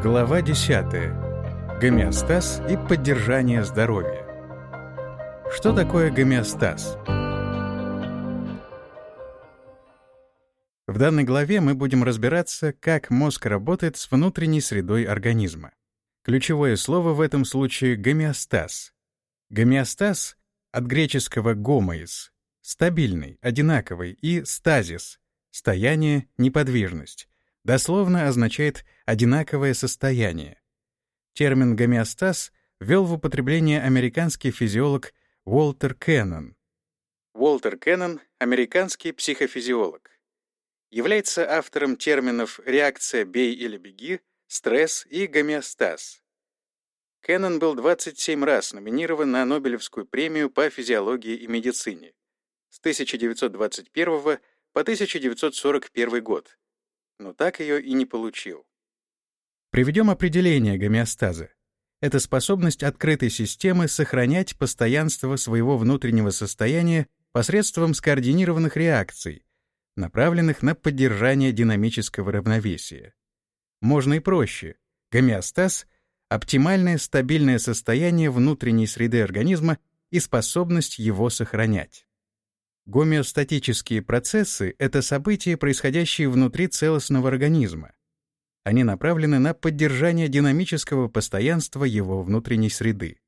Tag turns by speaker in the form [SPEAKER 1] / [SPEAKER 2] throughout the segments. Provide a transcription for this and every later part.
[SPEAKER 1] Глава 10. Гомеостаз и поддержание здоровья. Что такое гомеостаз? В данной главе мы будем разбираться, как мозг работает с внутренней средой организма. Ключевое слово в этом случае — гомеостаз. Гомеостаз от греческого «гомоис» — стабильный, одинаковый, и «стазис» — стояние, неподвижность дословно означает «одинаковое состояние». Термин «гомеостаз» ввел в употребление американский физиолог Уолтер Кеннон. Уолтер Кеннон — американский психофизиолог. Является автором терминов «реакция «бей или беги», «стресс» и «гомеостаз». Кеннон был 27 раз номинирован на Нобелевскую премию по физиологии и медицине с 1921 по 1941 год но так ее и не получил. Приведем определение гомеостаза. Это способность открытой системы сохранять постоянство своего внутреннего состояния посредством скоординированных реакций, направленных на поддержание динамического равновесия. Можно и проще. Гомеостаз — оптимальное стабильное состояние внутренней среды организма и способность его сохранять. Гомеостатические процессы — это события, происходящие внутри целостного организма. Они направлены на поддержание динамического постоянства его внутренней среды.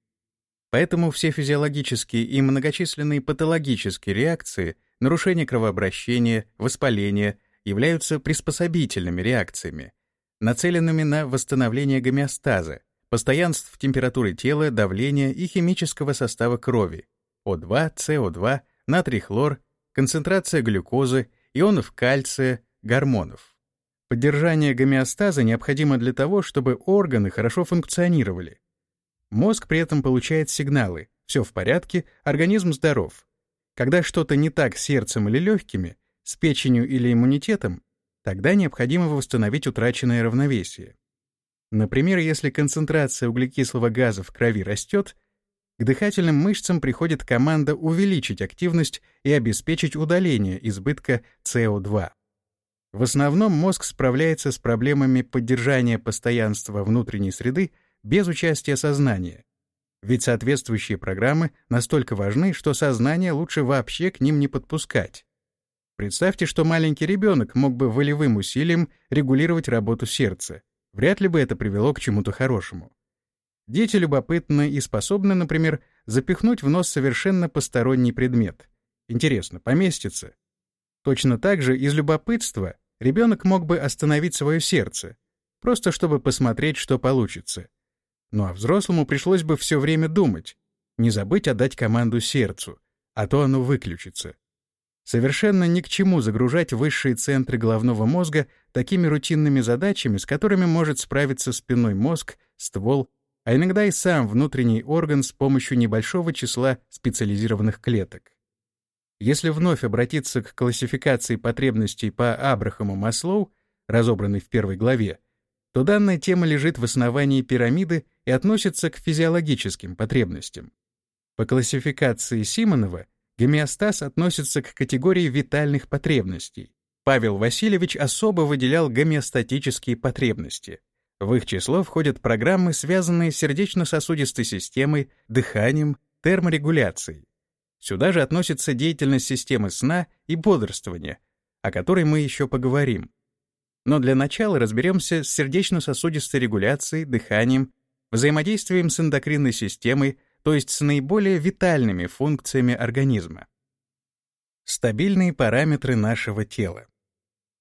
[SPEAKER 1] Поэтому все физиологические и многочисленные патологические реакции, нарушение кровообращения, воспаление являются приспособительными реакциями, нацеленными на восстановление гомеостаза, постоянств температуры тела, давления и химического состава крови, О2, СО2, натрий хлор, концентрация глюкозы, ионов кальция, гормонов. Поддержание гомеостаза необходимо для того, чтобы органы хорошо функционировали. Мозг при этом получает сигналы «все в порядке, организм здоров». Когда что-то не так с сердцем или легкими, с печенью или иммунитетом, тогда необходимо восстановить утраченное равновесие. Например, если концентрация углекислого газа в крови растет, к дыхательным мышцам приходит команда увеличить активность и обеспечить удаление избытка СО2. В основном мозг справляется с проблемами поддержания постоянства внутренней среды без участия сознания. Ведь соответствующие программы настолько важны, что сознание лучше вообще к ним не подпускать. Представьте, что маленький ребенок мог бы волевым усилием регулировать работу сердца. Вряд ли бы это привело к чему-то хорошему. Дети любопытны и способны, например, запихнуть в нос совершенно посторонний предмет. Интересно, поместится? Точно так же из любопытства ребенок мог бы остановить свое сердце, просто чтобы посмотреть, что получится. Ну а взрослому пришлось бы все время думать, не забыть отдать команду сердцу, а то оно выключится. Совершенно ни к чему загружать высшие центры головного мозга такими рутинными задачами, с которыми может справиться спинной мозг, ствол а иногда и сам внутренний орган с помощью небольшого числа специализированных клеток. Если вновь обратиться к классификации потребностей по Абрахаму Маслоу, разобранной в первой главе, то данная тема лежит в основании пирамиды и относится к физиологическим потребностям. По классификации Симонова гомеостаз относится к категории витальных потребностей. Павел Васильевич особо выделял гомеостатические потребности — в их число входят программы, связанные с сердечно-сосудистой системой, дыханием, терморегуляцией. Сюда же относится деятельность системы сна и бодрствования, о которой мы еще поговорим. Но для начала разберемся с сердечно-сосудистой регуляцией, дыханием, взаимодействием с эндокринной системой, то есть с наиболее витальными функциями организма. Стабильные параметры нашего тела.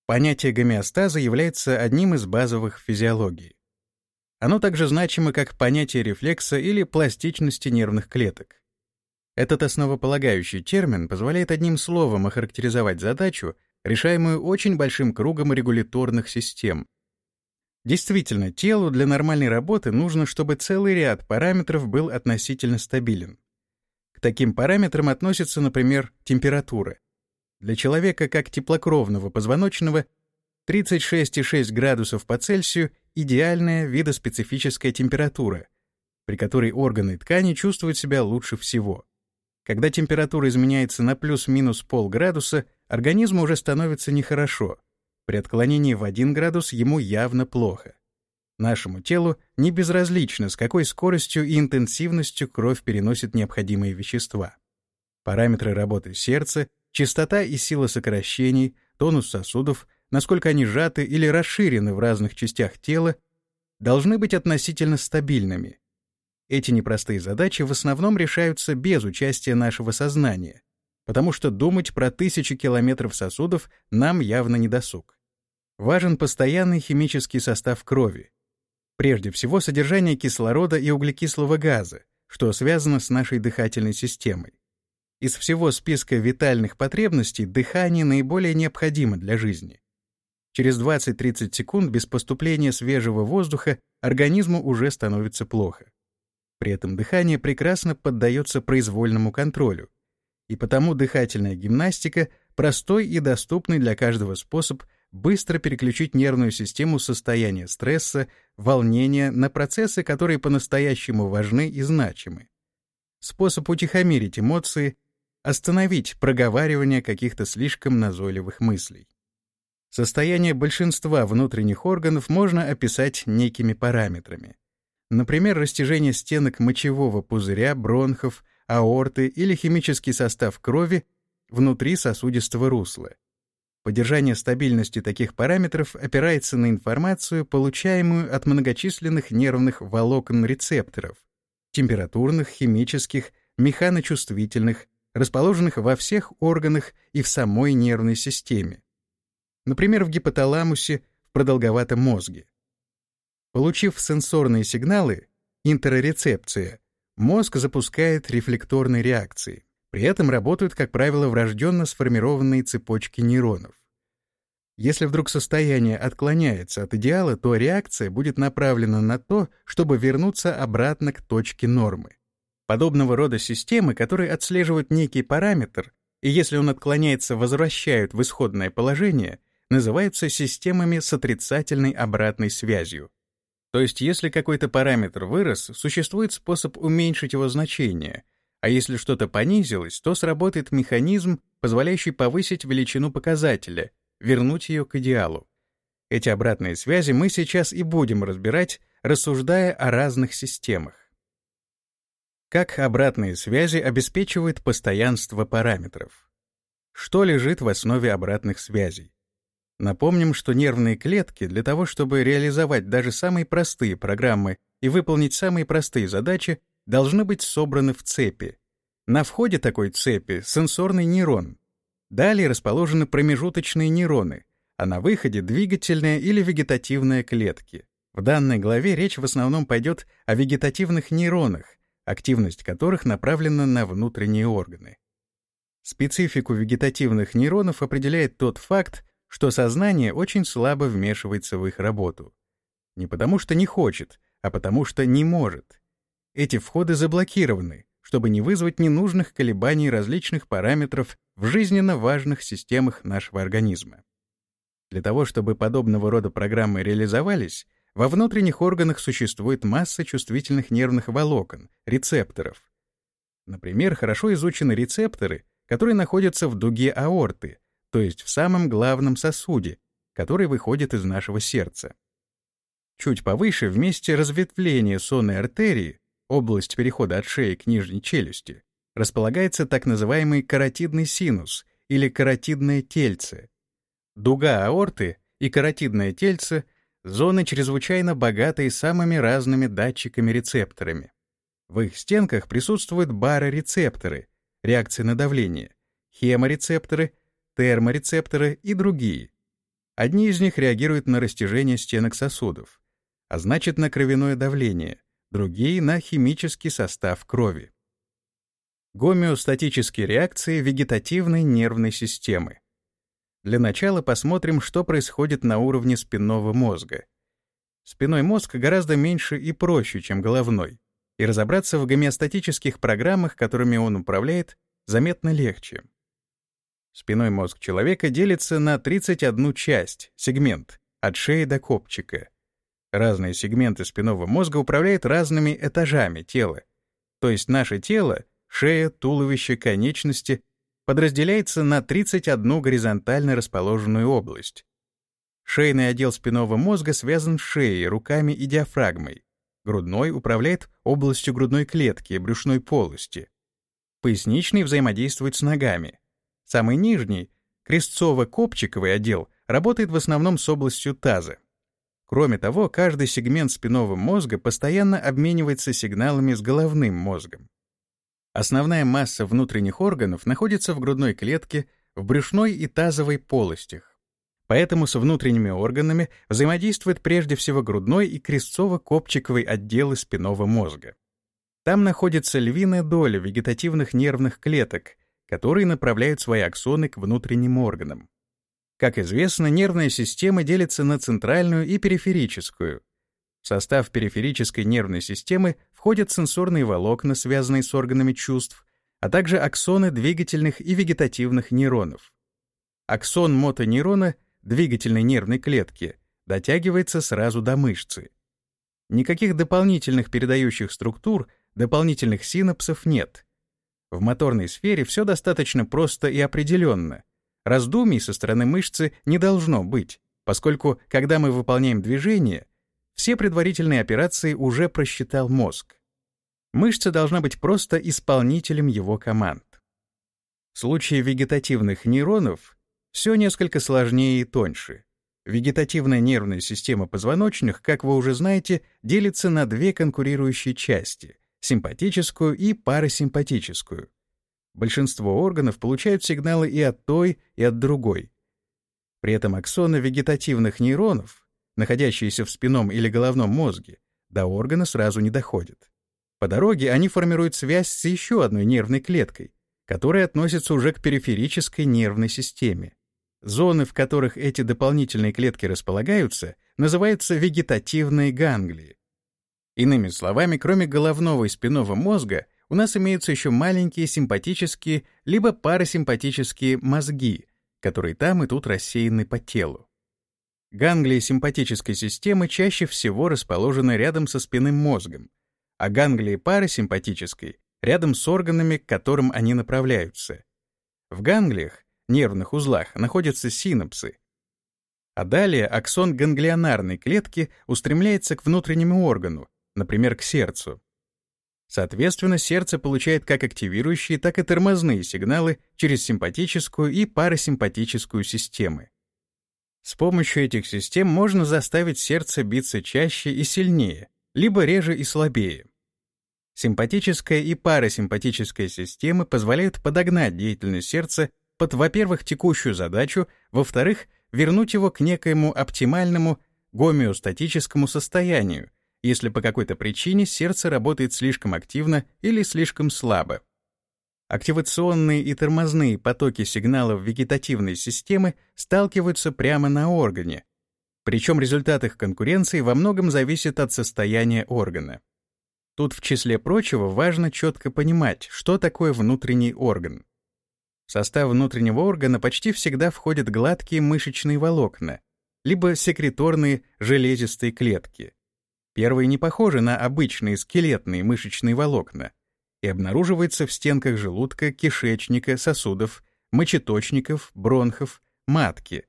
[SPEAKER 1] Понятие гомеостаза является одним из базовых физиологии. Оно также значимо как понятие рефлекса или пластичности нервных клеток. Этот основополагающий термин позволяет одним словом охарактеризовать задачу, решаемую очень большим кругом регуляторных систем. Действительно, телу для нормальной работы нужно, чтобы целый ряд параметров был относительно стабилен. К таким параметрам относится, например, температура. Для человека как теплокровного позвоночного 36,6 градусов по Цельсию — идеальная видоспецифическая температура, при которой органы и ткани чувствуют себя лучше всего. Когда температура изменяется на плюс-минус полградуса, организму уже становится нехорошо. При отклонении в 1 градус ему явно плохо. Нашему телу не безразлично, с какой скоростью и интенсивностью кровь переносит необходимые вещества. Параметры работы сердца, частота и сила сокращений, тонус сосудов, насколько они сжаты или расширены в разных частях тела, должны быть относительно стабильными. Эти непростые задачи в основном решаются без участия нашего сознания, потому что думать про тысячи километров сосудов нам явно не досуг. Важен постоянный химический состав крови, Прежде всего, содержание кислорода и углекислого газа, что связано с нашей дыхательной системой. Из всего списка витальных потребностей дыхание наиболее необходимо для жизни. Через 20-30 секунд без поступления свежего воздуха организму уже становится плохо. При этом дыхание прекрасно поддается произвольному контролю, и потому дыхательная гимнастика — простой и доступный для каждого способ быстро переключить нервную систему состояния стресса, волнения на процессы, которые по-настоящему важны и значимы. Способ утихомирить эмоции, остановить проговаривание каких-то слишком назойливых мыслей. Состояние большинства внутренних органов можно описать некими параметрами. Например, растяжение стенок мочевого пузыря, бронхов, аорты или химический состав крови внутри сосудистого русла. Поддержание стабильности таких параметров опирается на информацию, получаемую от многочисленных нервных волокон рецепторов, температурных, химических, механочувствительных, расположенных во всех органах и в самой нервной системе. Например, в гипоталамусе, в продолговатом мозге. Получив сенсорные сигналы, интерорецепция, мозг запускает рефлекторные реакции. При этом работают, как правило, врожденно сформированные цепочки нейронов. Если вдруг состояние отклоняется от идеала, то реакция будет направлена на то, чтобы вернуться обратно к точке нормы. Подобного рода системы, которые отслеживают некий параметр, и если он отклоняется, возвращают в исходное положение, называются системами с отрицательной обратной связью. То есть, если какой-то параметр вырос, существует способ уменьшить его значение — а если что-то понизилось, то сработает механизм, позволяющий повысить величину показателя, вернуть ее к идеалу. Эти обратные связи мы сейчас и будем разбирать, рассуждая о разных системах. Как обратные связи обеспечивают постоянство параметров? Что лежит в основе обратных связей? Напомним, что нервные клетки для того, чтобы реализовать даже самые простые программы и выполнить самые простые задачи, должны быть собраны в цепи. На входе такой цепи сенсорный нейрон. Далее расположены промежуточные нейроны, а на выходе двигательная или вегетативная клетки. В данной главе речь в основном пойдет о вегетативных нейронах, активность которых направлена на внутренние органы. Специфику вегетативных нейронов определяет тот факт, что сознание очень слабо вмешивается в их работу. Не потому что не хочет, а потому что не может. Эти входы заблокированы, чтобы не вызвать ненужных колебаний различных параметров в жизненно важных системах нашего организма. Для того, чтобы подобного рода программы реализовались, во внутренних органах существует масса чувствительных нервных волокон, рецепторов. Например, хорошо изучены рецепторы, которые находятся в дуге аорты, то есть в самом главном сосуде, который выходит из нашего сердца. Чуть повыше, в месте разветвления сонной артерии, область перехода от шеи к нижней челюсти, располагается так называемый каротидный синус или каротидное тельце. Дуга аорты и каротидное тельце — зоны чрезвычайно богатые самыми разными датчиками-рецепторами. В их стенках присутствуют барорецепторы, реакции на давление, хеморецепторы, терморецепторы и другие. Одни из них реагируют на растяжение стенок сосудов, а значит на кровяное давление — другие — на химический состав крови. Гомеостатические реакции вегетативной нервной системы. Для начала посмотрим, что происходит на уровне спинного мозга. Спиной мозг гораздо меньше и проще, чем головной, и разобраться в гомеостатических программах, которыми он управляет, заметно легче. Спиной мозг человека делится на 31 часть, сегмент, от шеи до копчика — Разные сегменты спинного мозга управляют разными этажами тела. То есть наше тело, шея, туловище, конечности подразделяется на 31 горизонтально расположенную область. Шейный отдел спинного мозга связан с шеей, руками и диафрагмой. Грудной управляет областью грудной клетки и брюшной полости. Поясничный взаимодействует с ногами. Самый нижний, крестцово-копчиковый отдел, работает в основном с областью таза. Кроме того, каждый сегмент спинного мозга постоянно обменивается сигналами с головным мозгом. Основная масса внутренних органов находится в грудной клетке, в брюшной и тазовой полостях. Поэтому с внутренними органами взаимодействует прежде всего грудной и крестцово-копчиковый отделы спинного мозга. Там находится львиная доля вегетативных нервных клеток, которые направляют свои аксоны к внутренним органам. Как известно, нервная система делится на центральную и периферическую. В состав периферической нервной системы входят сенсорные волокна, связанные с органами чувств, а также аксоны двигательных и вегетативных нейронов. Аксон мотонейрона двигательной нервной клетки дотягивается сразу до мышцы. Никаких дополнительных передающих структур, дополнительных синапсов нет. В моторной сфере все достаточно просто и определенно. Раздумий со стороны мышцы не должно быть, поскольку, когда мы выполняем движение, все предварительные операции уже просчитал мозг. Мышца должна быть просто исполнителем его команд. В случае вегетативных нейронов все несколько сложнее и тоньше. Вегетативная нервная система позвоночных, как вы уже знаете, делится на две конкурирующие части — симпатическую и парасимпатическую. Большинство органов получают сигналы и от той, и от другой. При этом аксоны вегетативных нейронов, находящиеся в спинном или головном мозге, до органа сразу не доходят. По дороге они формируют связь с еще одной нервной клеткой, которая относится уже к периферической нервной системе. Зоны, в которых эти дополнительные клетки располагаются, называются вегетативные ганглии. Иными словами, кроме головного и спинного мозга, у нас имеются еще маленькие симпатические либо парасимпатические мозги, которые там и тут рассеяны по телу. Ганглии симпатической системы чаще всего расположены рядом со спинным мозгом, а ганглии парасимпатической — рядом с органами, к которым они направляются. В ганглиях, нервных узлах, находятся синапсы. А далее аксон ганглионарной клетки устремляется к внутреннему органу, например, к сердцу. Соответственно, сердце получает как активирующие, так и тормозные сигналы через симпатическую и парасимпатическую системы. С помощью этих систем можно заставить сердце биться чаще и сильнее, либо реже и слабее. Симпатическая и парасимпатическая системы позволяют подогнать деятельность сердца под, во-первых, текущую задачу, во-вторых, вернуть его к некоему оптимальному гомеостатическому состоянию, если по какой-то причине сердце работает слишком активно или слишком слабо. Активационные и тормозные потоки сигналов вегетативной системы сталкиваются прямо на органе, причем результат их конкуренции во многом зависит от состояния органа. Тут, в числе прочего, важно четко понимать, что такое внутренний орган. В состав внутреннего органа почти всегда входят гладкие мышечные волокна, либо секреторные железистые клетки — Первые не похожи на обычные скелетные мышечные волокна и обнаруживаются в стенках желудка, кишечника, сосудов, мочеточников, бронхов, матки.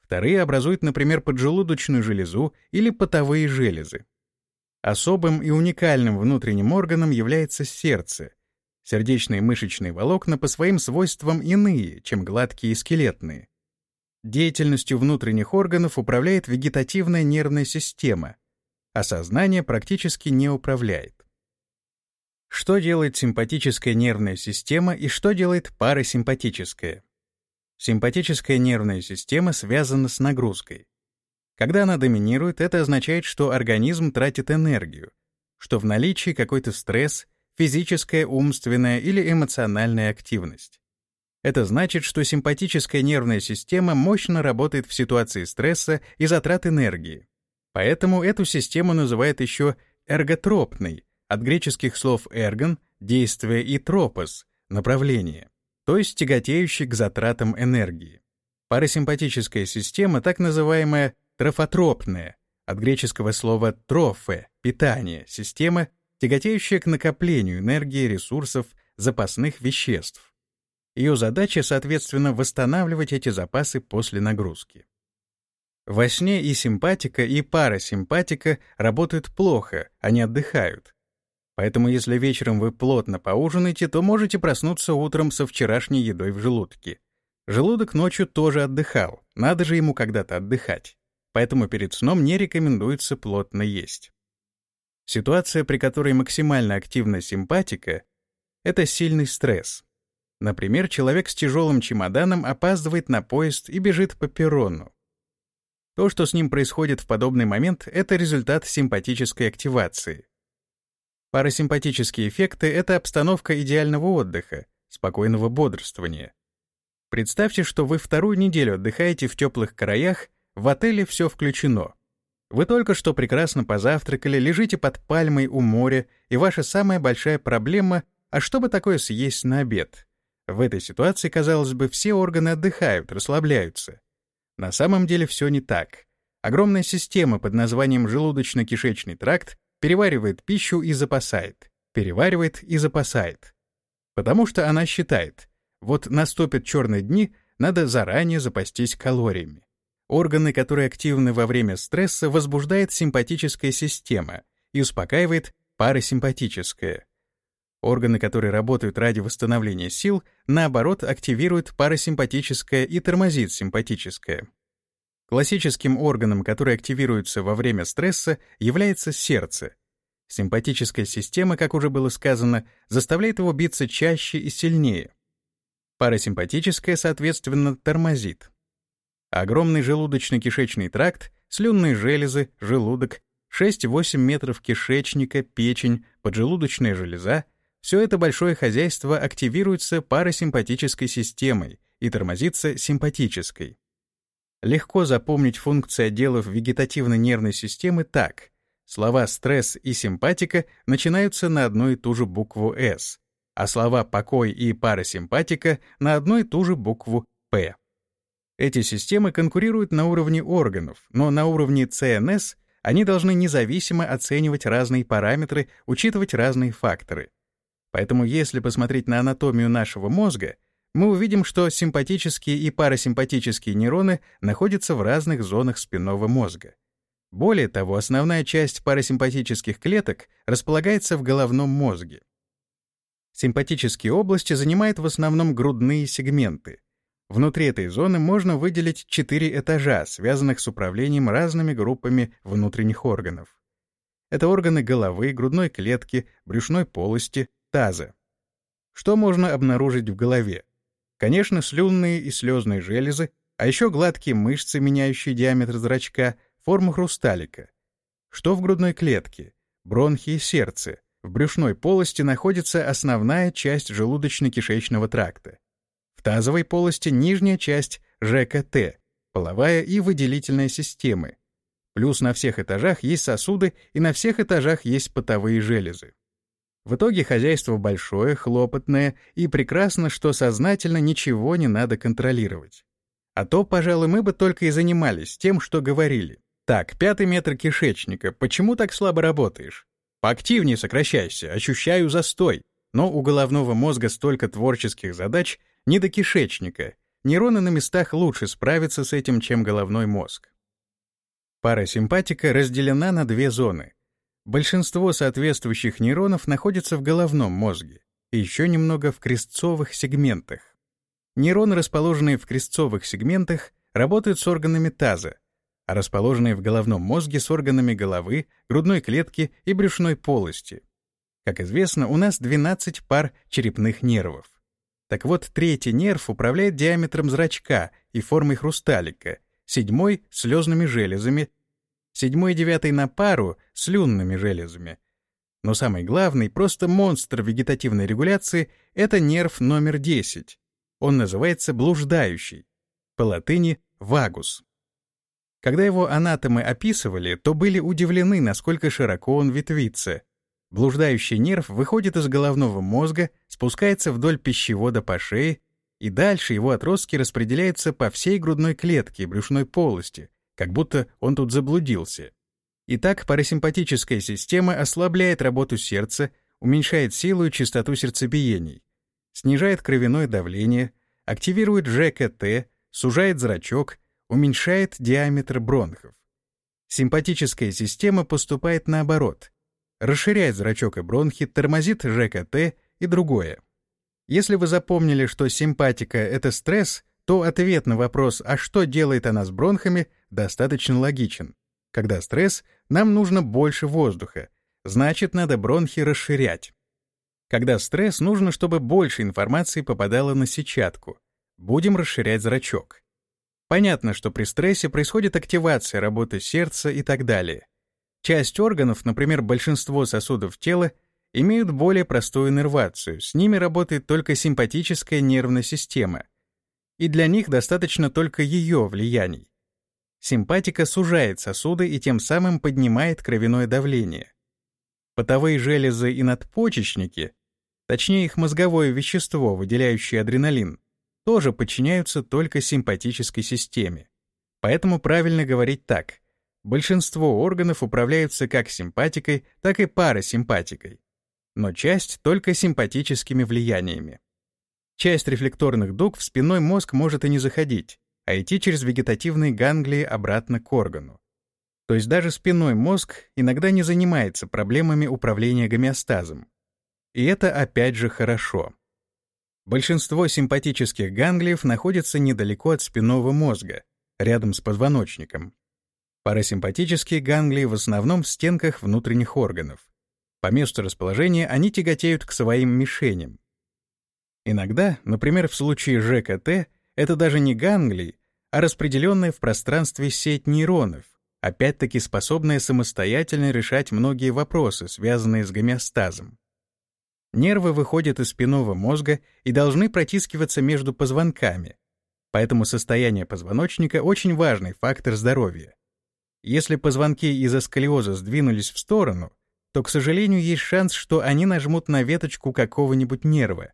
[SPEAKER 1] Вторые образуют, например, поджелудочную железу или потовые железы. Особым и уникальным внутренним органом является сердце. Сердечные мышечные волокна по своим свойствам иные, чем гладкие и скелетные. Деятельностью внутренних органов управляет вегетативная нервная система — а сознание практически не управляет. Что делает симпатическая нервная система и что делает парасимпатическая? Симпатическая нервная система связана с нагрузкой. Когда она доминирует, это означает, что организм тратит энергию, что в наличии какой-то стресс, физическая, умственная или эмоциональная активность. Это значит, что симпатическая нервная система мощно работает в ситуации стресса и затрат энергии, Поэтому эту систему называют еще эрготропной, от греческих слов «эргон» — действие и «тропос» — направление, то есть тяготеющий к затратам энергии. Парасимпатическая система, так называемая трофотропная, от греческого слова «трофе» — питание, система, тяготеющая к накоплению энергии, ресурсов, запасных веществ. Ее задача, соответственно, восстанавливать эти запасы после нагрузки. Во сне и симпатика, и парасимпатика работают плохо, они отдыхают. Поэтому если вечером вы плотно поужинаете, то можете проснуться утром со вчерашней едой в желудке. Желудок ночью тоже отдыхал, надо же ему когда-то отдыхать. Поэтому перед сном не рекомендуется плотно есть. Ситуация, при которой максимально активна симпатика, это сильный стресс. Например, человек с тяжелым чемоданом опаздывает на поезд и бежит по перрону. То, что с ним происходит в подобный момент, это результат симпатической активации. Парасимпатические эффекты — это обстановка идеального отдыха, спокойного бодрствования. Представьте, что вы вторую неделю отдыхаете в теплых краях, в отеле все включено. Вы только что прекрасно позавтракали, лежите под пальмой у моря, и ваша самая большая проблема — а что бы такое съесть на обед? В этой ситуации, казалось бы, все органы отдыхают, расслабляются. На самом деле все не так. Огромная система под названием желудочно-кишечный тракт переваривает пищу и запасает, переваривает и запасает. Потому что она считает, вот наступят черные дни, надо заранее запастись калориями. Органы, которые активны во время стресса, возбуждает симпатическая система и успокаивает парасимпатическая. Органы, которые работают ради восстановления сил, наоборот, активируют парасимпатическое и тормозит симпатическое. Классическим органом, который активируется во время стресса, является сердце. Симпатическая система, как уже было сказано, заставляет его биться чаще и сильнее. Парасимпатическая, соответственно, тормозит. Огромный желудочно-кишечный тракт, слюнные железы, желудок, 6-8 метров кишечника, печень, поджелудочная железа все это большое хозяйство активируется парасимпатической системой и тормозится симпатической. Легко запомнить функции отделов вегетативно-нервной системы так. Слова «стресс» и «симпатика» начинаются на одну и ту же букву «С», а слова «покой» и «парасимпатика» на одну и ту же букву «П». Эти системы конкурируют на уровне органов, но на уровне ЦНС они должны независимо оценивать разные параметры, учитывать разные факторы — Поэтому если посмотреть на анатомию нашего мозга, мы увидим, что симпатические и парасимпатические нейроны находятся в разных зонах спинного мозга. Более того, основная часть парасимпатических клеток располагается в головном мозге. Симпатические области занимают в основном грудные сегменты. Внутри этой зоны можно выделить четыре этажа, связанных с управлением разными группами внутренних органов. Это органы головы, грудной клетки, брюшной полости, таза. Что можно обнаружить в голове? Конечно, слюнные и слезные железы, а еще гладкие мышцы, меняющие диаметр зрачка, форму хрусталика. Что в грудной клетке? Бронхи и сердце. В брюшной полости находится основная часть желудочно-кишечного тракта. В тазовой полости нижняя часть ЖКТ, половая и выделительная системы. Плюс на всех этажах есть сосуды и на всех этажах есть потовые железы. В итоге хозяйство большое, хлопотное, и прекрасно, что сознательно ничего не надо контролировать. А то, пожалуй, мы бы только и занимались тем, что говорили. Так, пятый метр кишечника, почему так слабо работаешь? Поактивнее сокращайся, ощущаю застой. Но у головного мозга столько творческих задач, не до кишечника. Нейроны на местах лучше справятся с этим, чем головной мозг. Парасимпатика разделена на две зоны Большинство соответствующих нейронов находится в головном мозге и еще немного в крестцовых сегментах. Нейроны, расположенные в крестцовых сегментах, работают с органами таза, а расположенные в головном мозге с органами головы, грудной клетки и брюшной полости. Как известно, у нас 12 пар черепных нервов. Так вот, третий нерв управляет диаметром зрачка и формой хрусталика, седьмой — слезными железами, седьмой и девятый на пару с люнными железами. Но самый главный, просто монстр вегетативной регуляции — это нерв номер 10. Он называется блуждающий. По латыни — вагус. Когда его анатомы описывали, то были удивлены, насколько широко он ветвится. Блуждающий нерв выходит из головного мозга, спускается вдоль пищевода по шее, и дальше его отростки распределяются по всей грудной клетке брюшной полости, как будто он тут заблудился. Итак, парасимпатическая система ослабляет работу сердца, уменьшает силу и частоту сердцебиений, снижает кровяное давление, активирует ЖКТ, сужает зрачок, уменьшает диаметр бронхов. Симпатическая система поступает наоборот. Расширяет зрачок и бронхи, тормозит ЖКТ и другое. Если вы запомнили, что симпатика — это стресс, то ответ на вопрос «а что делает она с бронхами?» Достаточно логичен. Когда стресс, нам нужно больше воздуха, значит, надо бронхи расширять. Когда стресс, нужно, чтобы больше информации попадало на сетчатку. Будем расширять зрачок. Понятно, что при стрессе происходит активация работы сердца и так далее. Часть органов, например, большинство сосудов тела, имеют более простую иннервацию, с ними работает только симпатическая нервная система, и для них достаточно только ее влияний. Симпатика сужает сосуды и тем самым поднимает кровяное давление. Потовые железы и надпочечники, точнее их мозговое вещество, выделяющее адреналин, тоже подчиняются только симпатической системе. Поэтому правильно говорить так. Большинство органов управляются как симпатикой, так и парасимпатикой, но часть только симпатическими влияниями. Часть рефлекторных дуг в спинной мозг может и не заходить, а идти через вегетативные ганглии обратно к органу. То есть даже спинной мозг иногда не занимается проблемами управления гомеостазом. И это опять же хорошо. Большинство симпатических ганглиев находятся недалеко от спинного мозга, рядом с позвоночником. Парасимпатические ганглии в основном в стенках внутренних органов. По месту расположения они тяготеют к своим мишеням. Иногда, например, в случае ЖКТ, это даже не ганглий, а распределенная в пространстве сеть нейронов, опять-таки способная самостоятельно решать многие вопросы, связанные с гомеостазом. Нервы выходят из спинного мозга и должны протискиваться между позвонками, поэтому состояние позвоночника — очень важный фактор здоровья. Если позвонки из-за сколиоза сдвинулись в сторону, то, к сожалению, есть шанс, что они нажмут на веточку какого-нибудь нерва,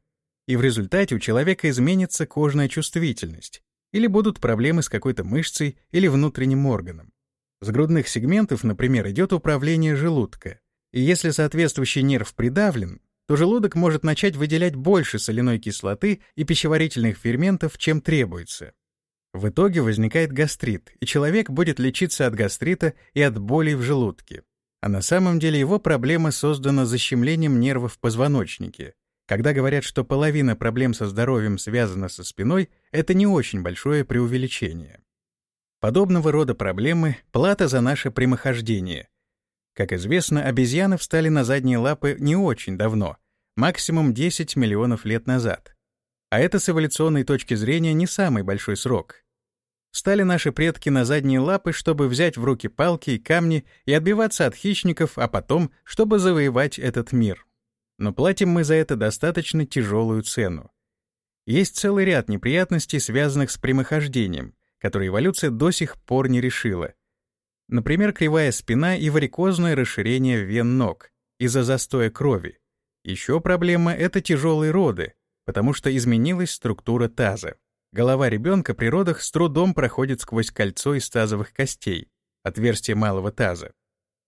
[SPEAKER 1] и в результате у человека изменится кожная чувствительность, или будут проблемы с какой-то мышцей или внутренним органом. С грудных сегментов, например, идет управление желудка, и если соответствующий нерв придавлен, то желудок может начать выделять больше соляной кислоты и пищеварительных ферментов, чем требуется. В итоге возникает гастрит, и человек будет лечиться от гастрита и от болей в желудке. А на самом деле его проблема создана защемлением нервов в позвоночнике, когда говорят, что половина проблем со здоровьем связана со спиной, это не очень большое преувеличение. Подобного рода проблемы — плата за наше прямохождение. Как известно, обезьяны встали на задние лапы не очень давно, максимум 10 миллионов лет назад. А это с эволюционной точки зрения не самый большой срок. Встали наши предки на задние лапы, чтобы взять в руки палки и камни и отбиваться от хищников, а потом, чтобы завоевать этот мир но платим мы за это достаточно тяжелую цену. Есть целый ряд неприятностей, связанных с прямохождением, которые эволюция до сих пор не решила. Например, кривая спина и варикозное расширение вен ног из-за застоя крови. Еще проблема — это тяжелые роды, потому что изменилась структура таза. Голова ребенка при родах с трудом проходит сквозь кольцо из тазовых костей, отверстие малого таза.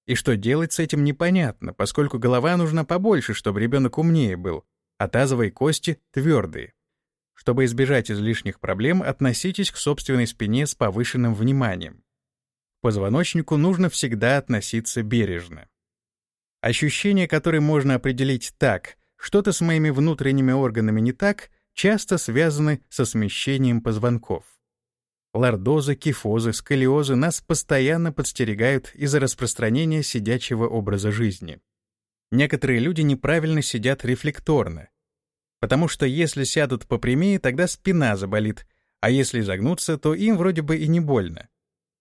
[SPEAKER 1] И что делать с этим непонятно, поскольку голова нужна побольше, чтобы ребенок умнее был, а тазовые кости твердые. Чтобы избежать излишних проблем, относитесь к собственной спине с повышенным вниманием. К позвоночнику нужно всегда относиться бережно. Ощущения, которые можно определить так, что-то с моими внутренними органами не так, часто связаны со смещением позвонков. Лордозы, кифозы, сколиозы нас постоянно подстерегают из-за распространения сидячего образа жизни. Некоторые люди неправильно сидят рефлекторно, потому что если сядут попрямее, тогда спина заболит, а если загнуться, то им вроде бы и не больно.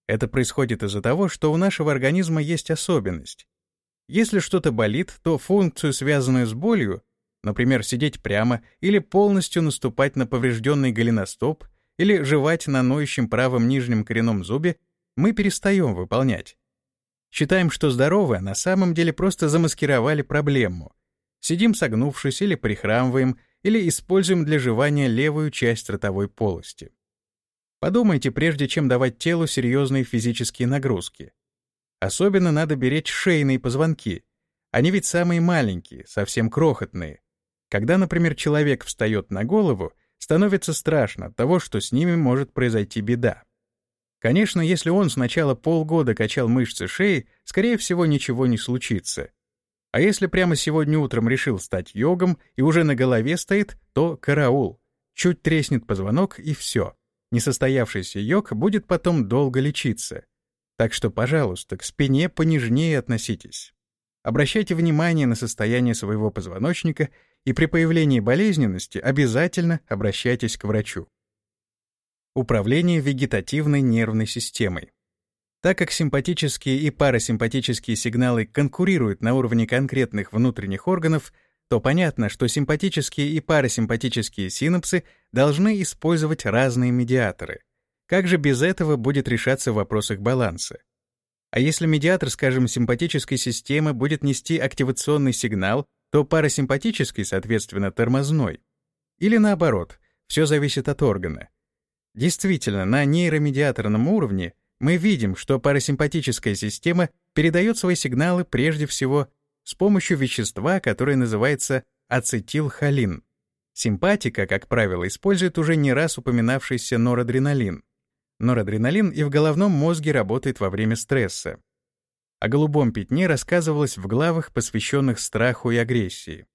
[SPEAKER 1] Это происходит из-за того, что у нашего организма есть особенность. Если что-то болит, то функцию, связанную с болью, например, сидеть прямо или полностью наступать на поврежденный голеностоп, или жевать на ноющем правом нижнем коренном зубе, мы перестаем выполнять. Считаем, что здоровы, а на самом деле просто замаскировали проблему. Сидим согнувшись или прихрамываем, или используем для жевания левую часть ротовой полости. Подумайте, прежде чем давать телу серьезные физические нагрузки. Особенно надо беречь шейные позвонки. Они ведь самые маленькие, совсем крохотные. Когда, например, человек встает на голову, становится страшно от того, что с ними может произойти беда. Конечно, если он сначала полгода качал мышцы шеи, скорее всего, ничего не случится. А если прямо сегодня утром решил стать йогом и уже на голове стоит, то караул. Чуть треснет позвонок и все. Несостоявшийся йог будет потом долго лечиться. Так что, пожалуйста, к спине понежнее относитесь. Обращайте внимание на состояние своего позвоночника и при появлении болезненности обязательно обращайтесь к врачу. Управление вегетативной нервной системой. Так как симпатические и парасимпатические сигналы конкурируют на уровне конкретных внутренних органов, то понятно, что симпатические и парасимпатические синапсы должны использовать разные медиаторы. Как же без этого будет решаться вопрос их баланса? А если медиатор, скажем, симпатической системы будет нести активационный сигнал, то парасимпатический, соответственно, тормозной. Или наоборот, все зависит от органа. Действительно, на нейромедиаторном уровне мы видим, что парасимпатическая система передает свои сигналы прежде всего с помощью вещества, которое называется ацетилхолин. Симпатика, как правило, использует уже не раз упоминавшийся норадреналин. Норадреналин и в головном мозге работает во время стресса. О голубом пятне рассказывалось в главах, посвященных страху и агрессии.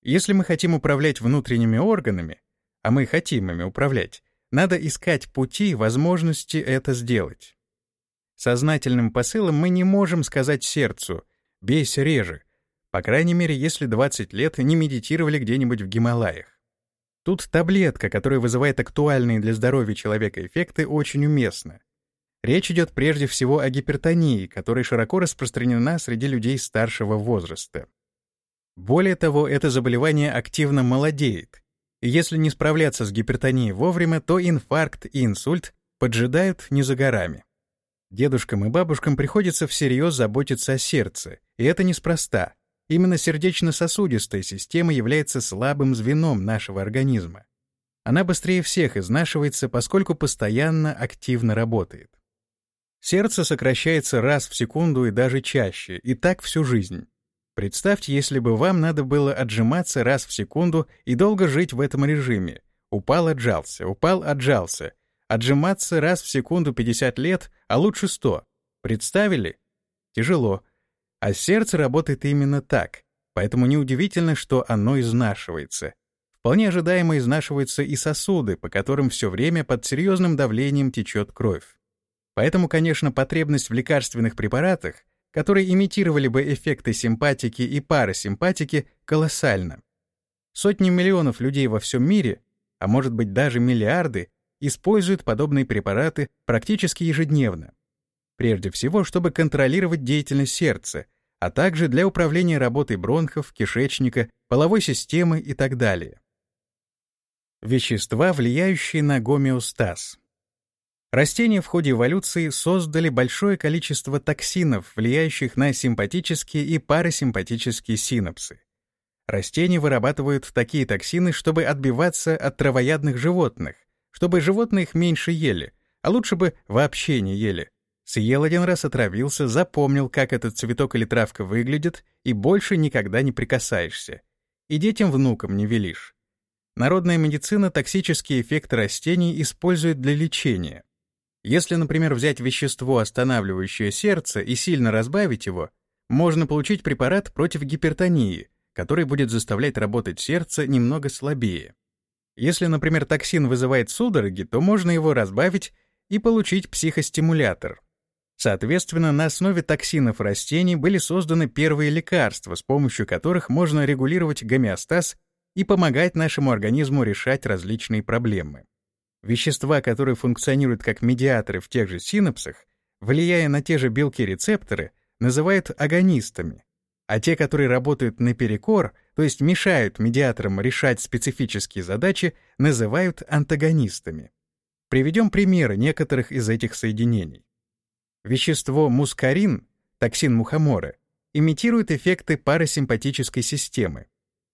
[SPEAKER 1] Если мы хотим управлять внутренними органами, а мы хотим ими управлять, надо искать пути, возможности это сделать. Сознательным посылом мы не можем сказать сердцу «бейся реже», по крайней мере, если 20 лет не медитировали где-нибудь в Гималаях. Тут таблетка, которая вызывает актуальные для здоровья человека эффекты, очень уместна. Речь идет прежде всего о гипертонии, которая широко распространена среди людей старшего возраста. Более того, это заболевание активно молодеет. И если не справляться с гипертонией вовремя, то инфаркт и инсульт поджидают не за горами. Дедушкам и бабушкам приходится всерьез заботиться о сердце, и это неспроста. Именно сердечно-сосудистая система является слабым звеном нашего организма. Она быстрее всех изнашивается, поскольку постоянно активно работает. Сердце сокращается раз в секунду и даже чаще, и так всю жизнь. Представьте, если бы вам надо было отжиматься раз в секунду и долго жить в этом режиме. Упал, отжался, упал, отжался. Отжиматься раз в секунду 50 лет, а лучше 100. Представили? Тяжело. А сердце работает именно так, поэтому неудивительно, что оно изнашивается. Вполне ожидаемо изнашиваются и сосуды, по которым все время под серьезным давлением течет кровь. Поэтому, конечно, потребность в лекарственных препаратах, которые имитировали бы эффекты симпатики и парасимпатики, колоссальна. Сотни миллионов людей во всем мире, а может быть даже миллиарды, используют подобные препараты практически ежедневно. Прежде всего, чтобы контролировать деятельность сердца, а также для управления работой бронхов, кишечника, половой системы и так далее. Вещества, влияющие на гомеостаз. Растения в ходе эволюции создали большое количество токсинов, влияющих на симпатические и парасимпатические синапсы. Растения вырабатывают такие токсины, чтобы отбиваться от травоядных животных, чтобы животные их меньше ели, а лучше бы вообще не ели, Съел один раз, отравился, запомнил, как этот цветок или травка выглядит, и больше никогда не прикасаешься. И детям-внукам не велишь. Народная медицина токсический эффект растений использует для лечения. Если, например, взять вещество, останавливающее сердце, и сильно разбавить его, можно получить препарат против гипертонии, который будет заставлять работать сердце немного слабее. Если, например, токсин вызывает судороги, то можно его разбавить и получить психостимулятор. Соответственно, на основе токсинов растений были созданы первые лекарства, с помощью которых можно регулировать гомеостаз и помогать нашему организму решать различные проблемы. Вещества, которые функционируют как медиаторы в тех же синапсах, влияя на те же белки-рецепторы, называют агонистами, а те, которые работают наперекор, то есть мешают медиаторам решать специфические задачи, называют антагонистами. Приведем примеры некоторых из этих соединений. Вещество мускарин, токсин мухомора, имитирует эффекты парасимпатической системы.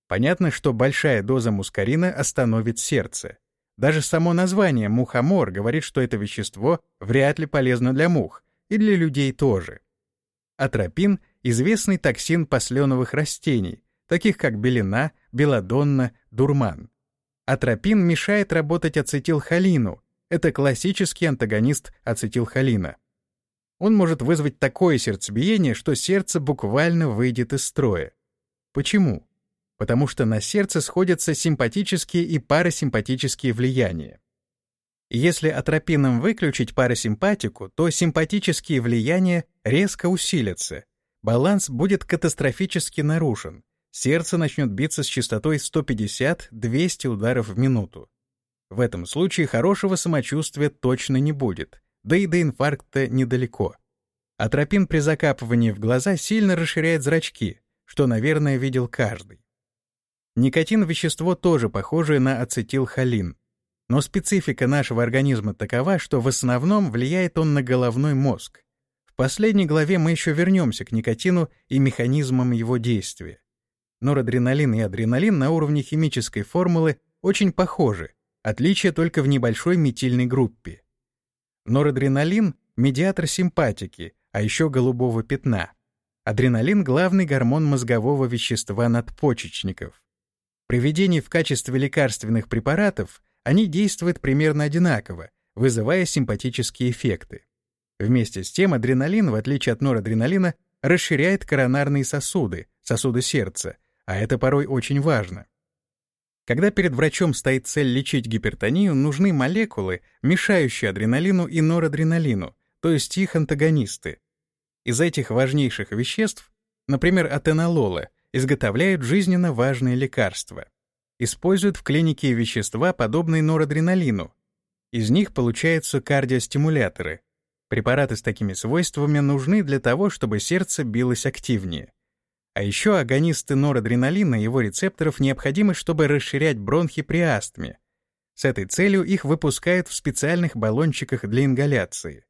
[SPEAKER 1] Понятно, что большая доза мускарина остановит сердце. Даже само название мухомор говорит, что это вещество вряд ли полезно для мух, и для людей тоже. Атропин — известный токсин посленовых растений, таких как белина, белодонна, дурман. Атропин мешает работать ацетилхолину, это классический антагонист ацетилхолина. Он может вызвать такое сердцебиение, что сердце буквально выйдет из строя. Почему? Потому что на сердце сходятся симпатические и парасимпатические влияния. Если атропином выключить парасимпатику, то симпатические влияния резко усилятся, баланс будет катастрофически нарушен, сердце начнет биться с частотой 150-200 ударов в минуту. В этом случае хорошего самочувствия точно не будет, да и до инфаркта недалеко. Атропин при закапывании в глаза сильно расширяет зрачки, что, наверное, видел каждый. Никотин — вещество тоже похожее на ацетилхолин, но специфика нашего организма такова, что в основном влияет он на головной мозг. В последней главе мы еще вернемся к никотину и механизмам его действия. Норадреналин и адреналин на уровне химической формулы очень похожи, отличие только в небольшой метильной группе. Норадреналин — медиатор симпатики, а еще голубого пятна. Адреналин — главный гормон мозгового вещества надпочечников. При введении в качестве лекарственных препаратов они действуют примерно одинаково, вызывая симпатические эффекты. Вместе с тем адреналин, в отличие от норадреналина, расширяет коронарные сосуды, сосуды сердца, а это порой очень важно. Когда перед врачом стоит цель лечить гипертонию, нужны молекулы, мешающие адреналину и норадреналину, то есть их антагонисты. Из этих важнейших веществ, например, атенолола, изготовляют жизненно важные лекарства. Используют в клинике вещества, подобные норадреналину. Из них получаются кардиостимуляторы. Препараты с такими свойствами нужны для того, чтобы сердце билось активнее. А еще агонисты норадреналина и его рецепторов необходимы, чтобы расширять бронхи при астме. С этой целью их выпускают в специальных баллончиках для ингаляции.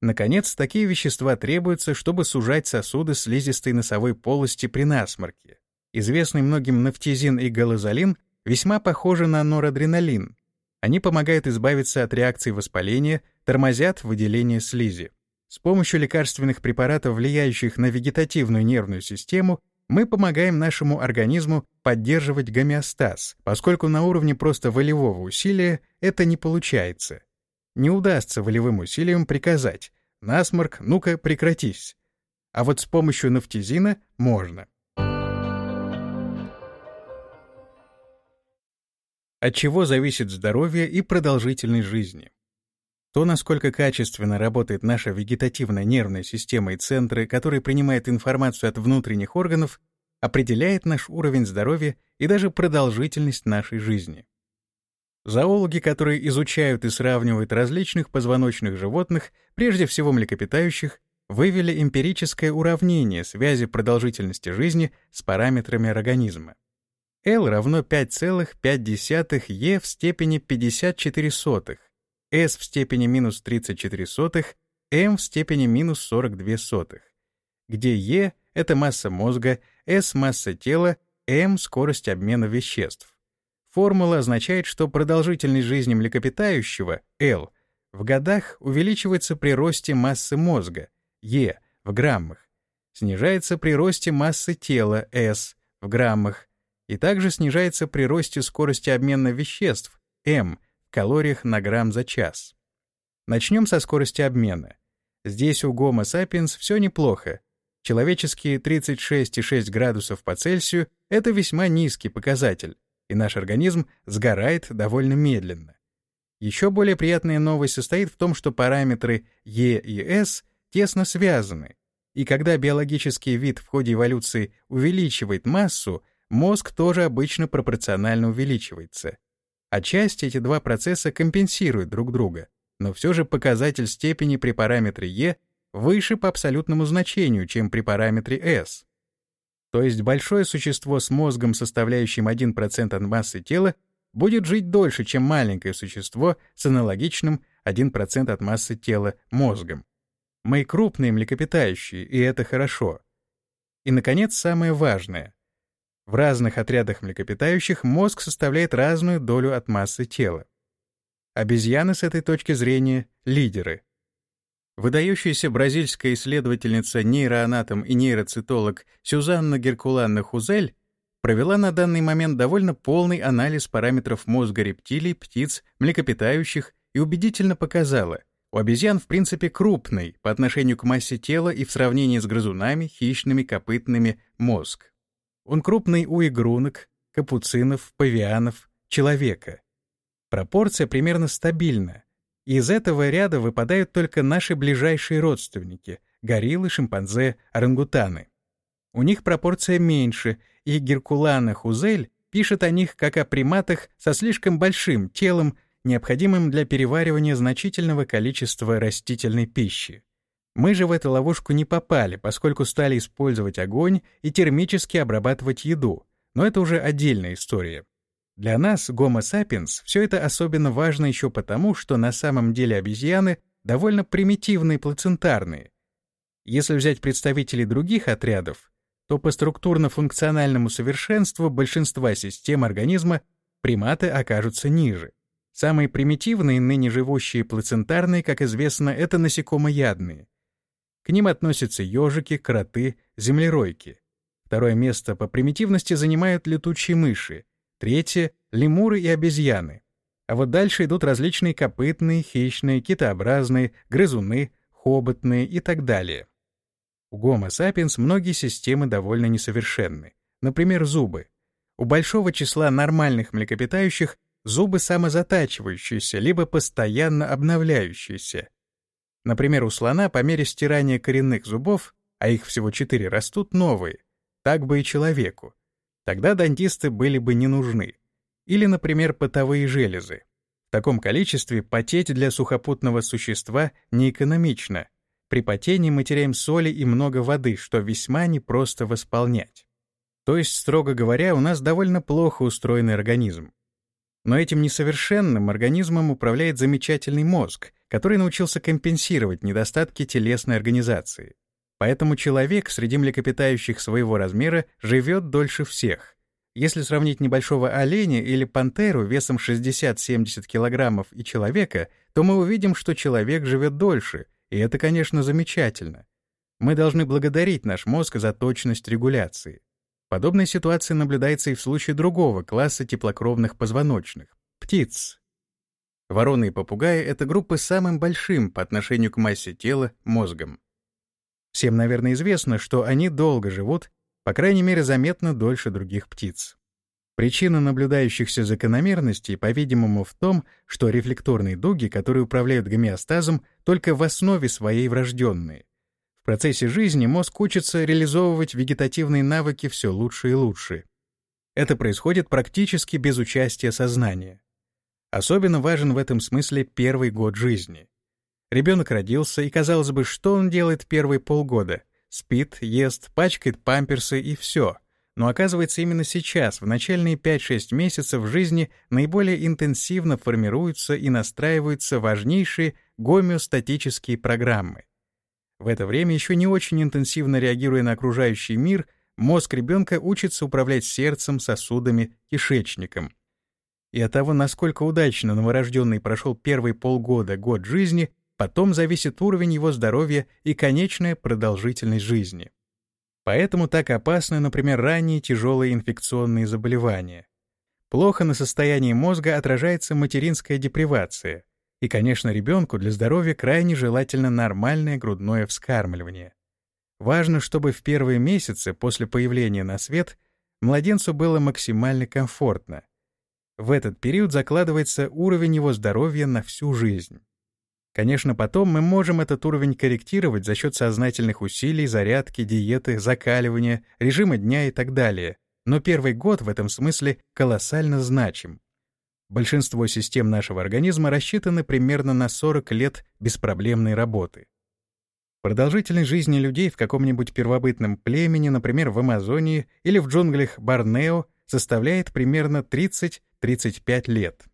[SPEAKER 1] Наконец, такие вещества требуются, чтобы сужать сосуды слизистой носовой полости при насморке. Известный многим нафтизин и галазолин весьма похожи на норадреналин. Они помогают избавиться от реакции воспаления, тормозят выделение слизи. С помощью лекарственных препаратов, влияющих на вегетативную нервную систему, мы помогаем нашему организму поддерживать гомеостаз, поскольку на уровне просто волевого усилия это не получается. Не удастся волевым усилием приказать «насморк, ну-ка прекратись». А вот с помощью нафтизина можно. От чего зависит здоровье и продолжительность жизни? То, насколько качественно работает наша вегетативная нервная система и центры, которые принимают информацию от внутренних органов, определяет наш уровень здоровья и даже продолжительность нашей жизни. Зоологи, которые изучают и сравнивают различных позвоночных животных, прежде всего млекопитающих, вывели эмпирическое уравнение связи продолжительности жизни с параметрами организма. L равно 5,5 e в степени 54 s в степени минус 34 сотых, m в степени минус 42 сотых, где e — это масса мозга, s — масса тела, m — скорость обмена веществ. Формула означает, что продолжительность жизни млекопитающего, L, в годах увеличивается при росте массы мозга, E, в граммах, снижается при росте массы тела, S, в граммах, и также снижается при росте скорости обмена веществ, M, калориях на грамм за час. Начнем со скорости обмена. Здесь у Homo sapiens все неплохо. Человеческие 36,6 градусов по Цельсию — это весьма низкий показатель, и наш организм сгорает довольно медленно. Еще более приятная новость состоит в том, что параметры E и S тесно связаны, и когда биологический вид в ходе эволюции увеличивает массу, мозг тоже обычно пропорционально увеличивается. Отчасти эти два процесса компенсируют друг друга, но все же показатель степени при параметре E выше по абсолютному значению, чем при параметре S. То есть большое существо с мозгом, составляющим 1% от массы тела, будет жить дольше, чем маленькое существо с аналогичным 1% от массы тела мозгом. Мы крупные млекопитающие, и это хорошо. И, наконец, самое важное. В разных отрядах млекопитающих мозг составляет разную долю от массы тела. Обезьяны с этой точки зрения — лидеры. Выдающаяся бразильская исследовательница, нейроанатом и нейроцитолог Сюзанна Геркуланна Хузель провела на данный момент довольно полный анализ параметров мозга рептилий, птиц, млекопитающих и убедительно показала, у обезьян в принципе крупный по отношению к массе тела и в сравнении с грызунами, хищными, копытными мозг. Он крупный у игрунок, капуцинов, павианов, человека. Пропорция примерно стабильна. Из этого ряда выпадают только наши ближайшие родственники — гориллы, шимпанзе, орангутаны. У них пропорция меньше, и Геркулана Хузель пишет о них как о приматах со слишком большим телом, необходимым для переваривания значительного количества растительной пищи. Мы же в эту ловушку не попали, поскольку стали использовать огонь и термически обрабатывать еду, но это уже отдельная история. Для нас, Homo sapiens, все это особенно важно еще потому, что на самом деле обезьяны довольно примитивные плацентарные. Если взять представителей других отрядов, то по структурно-функциональному совершенству большинства систем организма приматы окажутся ниже. Самые примитивные ныне живущие плацентарные, как известно, это насекомоядные. К ним относятся ежики, кроты, землеройки. Второе место по примитивности занимают летучие мыши, третье — лемуры и обезьяны. А вот дальше идут различные копытные, хищные, китообразные, грызуны, хоботные и так далее. У Homo sapiens многие системы довольно несовершенны. Например, зубы. У большого числа нормальных млекопитающих зубы самозатачивающиеся, либо постоянно обновляющиеся. Например, у слона по мере стирания коренных зубов, а их всего четыре, растут новые. Так бы и человеку. Тогда дантисты были бы не нужны. Или, например, потовые железы. В таком количестве потеть для сухопутного существа неэкономично. При потении мы теряем соли и много воды, что весьма непросто восполнять. То есть, строго говоря, у нас довольно плохо устроенный организм. Но этим несовершенным организмом управляет замечательный мозг, который научился компенсировать недостатки телесной организации. Поэтому человек среди млекопитающих своего размера живет дольше всех. Если сравнить небольшого оленя или пантеру весом 60-70 килограммов и человека, то мы увидим, что человек живет дольше, и это, конечно, замечательно. Мы должны благодарить наш мозг за точность регуляции. Подобная ситуация наблюдается и в случае другого класса теплокровных позвоночных — птиц. Вороны и попугаи — это группы с самым большим по отношению к массе тела мозгом. Всем, наверное, известно, что они долго живут, по крайней мере, заметно дольше других птиц. Причина наблюдающихся закономерностей, по-видимому, в том, что рефлекторные дуги, которые управляют гомеостазом, только в основе своей врожденные. В процессе жизни мозг учится реализовывать вегетативные навыки все лучше и лучше. Это происходит практически без участия сознания. Особенно важен в этом смысле первый год жизни. Ребенок родился, и, казалось бы, что он делает первые полгода? Спит, ест, пачкает памперсы и все. Но оказывается, именно сейчас, в начальные 5-6 месяцев жизни, наиболее интенсивно формируются и настраиваются важнейшие гомеостатические программы. В это время, еще не очень интенсивно реагируя на окружающий мир, мозг ребенка учится управлять сердцем, сосудами, кишечником. И от того, насколько удачно новорожденный прошел первые полгода, год жизни, потом зависит уровень его здоровья и конечная продолжительность жизни. Поэтому так опасны, например, ранние тяжелые инфекционные заболевания. Плохо на состоянии мозга отражается материнская депривация, и, конечно, ребенку для здоровья крайне желательно нормальное грудное вскармливание. Важно, чтобы в первые месяцы после появления на свет младенцу было максимально комфортно. В этот период закладывается уровень его здоровья на всю жизнь. Конечно, потом мы можем этот уровень корректировать за счет сознательных усилий, зарядки, диеты, закаливания, режима дня и так далее. Но первый год в этом смысле колоссально значим. Большинство систем нашего организма рассчитаны примерно на 40 лет беспроблемной работы. Продолжительность жизни людей в каком-нибудь первобытном племени, например, в Амазонии или в джунглях Борнео, составляет примерно 30-35 лет.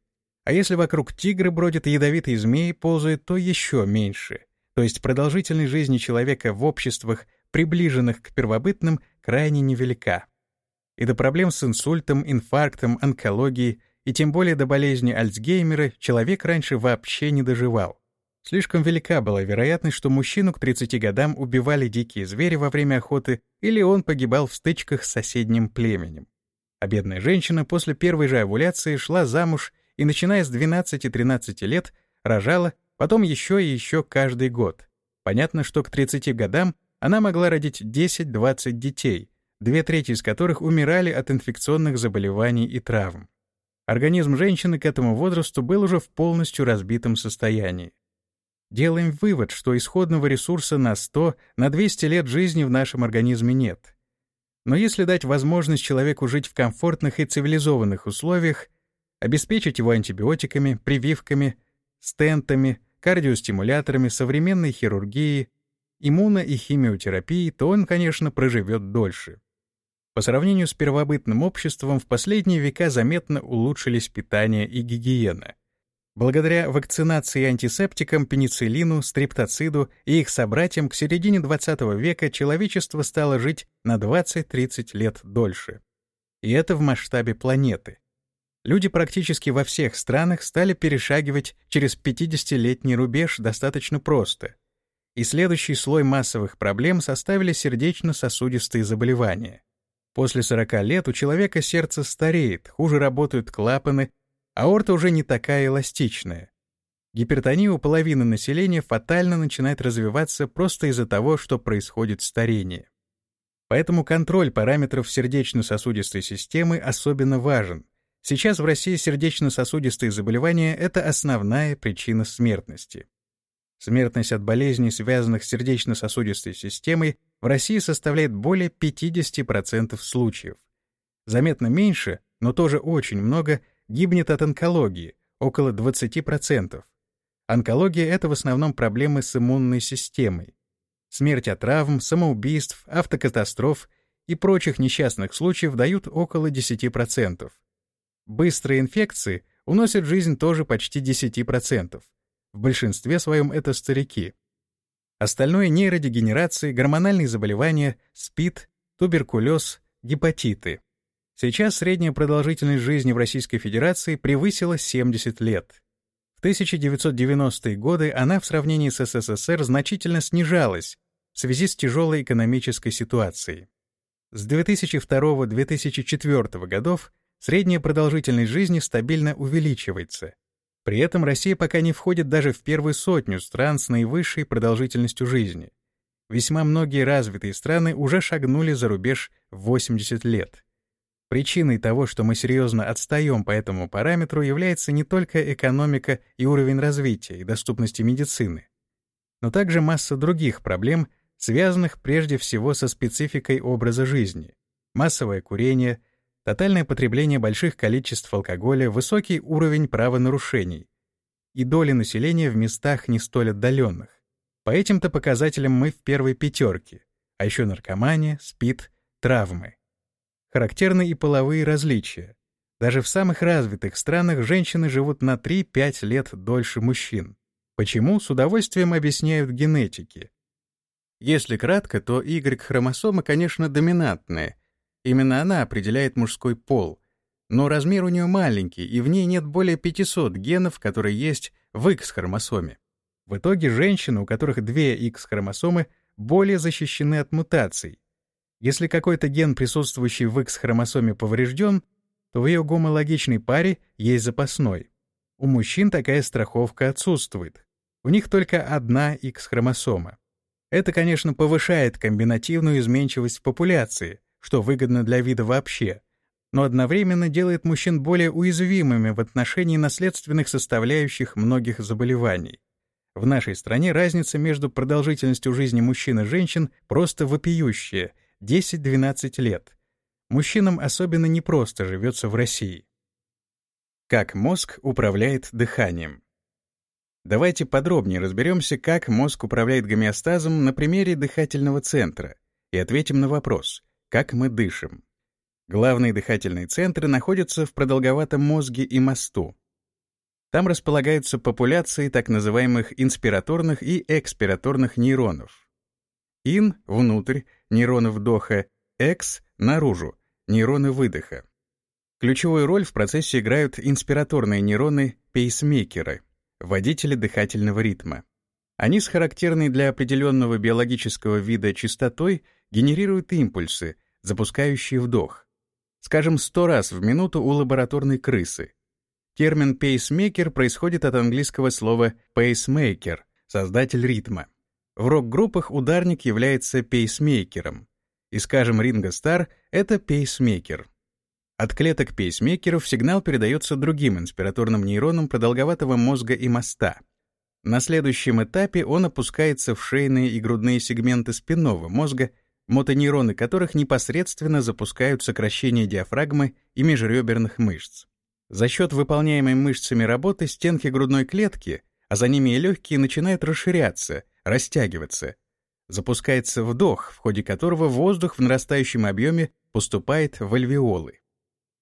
[SPEAKER 1] А если вокруг тигры бродят ядовитые змеи ползают, то еще меньше. То есть продолжительность жизни человека в обществах, приближенных к первобытным, крайне невелика. И до проблем с инсультом, инфарктом, онкологией и тем более до болезни Альцгеймера человек раньше вообще не доживал. Слишком велика была вероятность, что мужчину к 30 годам убивали дикие звери во время охоты или он погибал в стычках с соседним племенем. А бедная женщина после первой же овуляции шла замуж и, начиная с 12-13 лет, рожала, потом еще и еще каждый год. Понятно, что к 30 годам она могла родить 10-20 детей, две трети из которых умирали от инфекционных заболеваний и травм. Организм женщины к этому возрасту был уже в полностью разбитом состоянии. Делаем вывод, что исходного ресурса на 100, на 200 лет жизни в нашем организме нет. Но если дать возможность человеку жить в комфортных и цивилизованных условиях, обеспечить его антибиотиками, прививками, стентами, кардиостимуляторами, современной хирургией, иммуно- и химиотерапией, то он, конечно, проживет дольше. По сравнению с первобытным обществом, в последние века заметно улучшились питание и гигиена. Благодаря вакцинации антисептикам, пенициллину, стриптоциду и их собратьям к середине XX века человечество стало жить на 20-30 лет дольше. И это в масштабе планеты. Люди практически во всех странах стали перешагивать через 50-летний рубеж достаточно просто. И следующий слой массовых проблем составили сердечно-сосудистые заболевания. После 40 лет у человека сердце стареет, хуже работают клапаны, аорта уже не такая эластичная. Гипертония у половины населения фатально начинает развиваться просто из-за того, что происходит старение. Поэтому контроль параметров сердечно-сосудистой системы особенно важен. Сейчас в России сердечно-сосудистые заболевания — это основная причина смертности. Смертность от болезней, связанных с сердечно-сосудистой системой, в России составляет более 50% случаев. Заметно меньше, но тоже очень много, гибнет от онкологии, около 20%. Онкология — это в основном проблемы с иммунной системой. Смерть от травм, самоубийств, автокатастроф и прочих несчастных случаев дают около 10%. Быстрые инфекции уносят жизнь тоже почти 10%. В большинстве своем это старики. Остальное — нейродегенерации, гормональные заболевания, СПИД, туберкулез, гепатиты. Сейчас средняя продолжительность жизни в Российской Федерации превысила 70 лет. В 1990-е годы она в сравнении с СССР значительно снижалась в связи с тяжелой экономической ситуацией. С 2002-2004 годов средняя продолжительность жизни стабильно увеличивается. При этом Россия пока не входит даже в первую сотню стран с наивысшей продолжительностью жизни. Весьма многие развитые страны уже шагнули за рубеж в 80 лет. Причиной того, что мы серьезно отстаем по этому параметру, является не только экономика и уровень развития и доступности медицины, но также масса других проблем, связанных прежде всего со спецификой образа жизни, массовое курение, тотальное потребление больших количеств алкоголя, высокий уровень правонарушений и доли населения в местах не столь отдаленных. По этим-то показателям мы в первой пятерке, а еще наркомания, СПИД, травмы. Характерны и половые различия. Даже в самых развитых странах женщины живут на 3-5 лет дольше мужчин. Почему, с удовольствием объясняют генетики. Если кратко, то Y-хромосома, конечно, доминантная. Именно она определяет мужской пол. Но размер у нее маленький, и в ней нет более 500 генов, которые есть в X-хромосоме. В итоге женщины, у которых две X-хромосомы, более защищены от мутаций, если какой-то ген, присутствующий в X-хромосоме, поврежден, то в ее гомологичной паре есть запасной. У мужчин такая страховка отсутствует. У них только одна X-хромосома. Это, конечно, повышает комбинативную изменчивость в популяции, что выгодно для вида вообще, но одновременно делает мужчин более уязвимыми в отношении наследственных составляющих многих заболеваний. В нашей стране разница между продолжительностью жизни мужчин и женщин просто вопиющая — 10-12 лет. Мужчинам особенно непросто живется в России. Как мозг управляет дыханием? Давайте подробнее разберемся, как мозг управляет гомеостазом на примере дыхательного центра и ответим на вопрос, как мы дышим. Главные дыхательные центры находятся в продолговатом мозге и мосту. Там располагаются популяции так называемых инспираторных и экспираторных нейронов. Ин — внутрь, нейроны вдоха, экс — наружу, нейроны выдоха. Ключевую роль в процессе играют инспираторные нейроны пейсмейкеры, водители дыхательного ритма. Они с характерной для определенного биологического вида частотой генерируют импульсы, запускающие вдох. Скажем, 100 раз в минуту у лабораторной крысы. Термин «пейсмейкер» происходит от английского слова «pacemaker» — создатель ритма. В рок-группах ударник является пейсмейкером. И, скажем, Ринго Стар — это пейсмейкер. От клеток пейсмейкеров сигнал передается другим инспираторным нейронам продолговатого мозга и моста. На следующем этапе он опускается в шейные и грудные сегменты спинного мозга, мотонейроны которых непосредственно запускают сокращение диафрагмы и межреберных мышц. За счет выполняемой мышцами работы стенки грудной клетки, а за ними и легкие, начинают расширяться, растягиваться. Запускается вдох, в ходе которого воздух в нарастающем объеме поступает в альвеолы.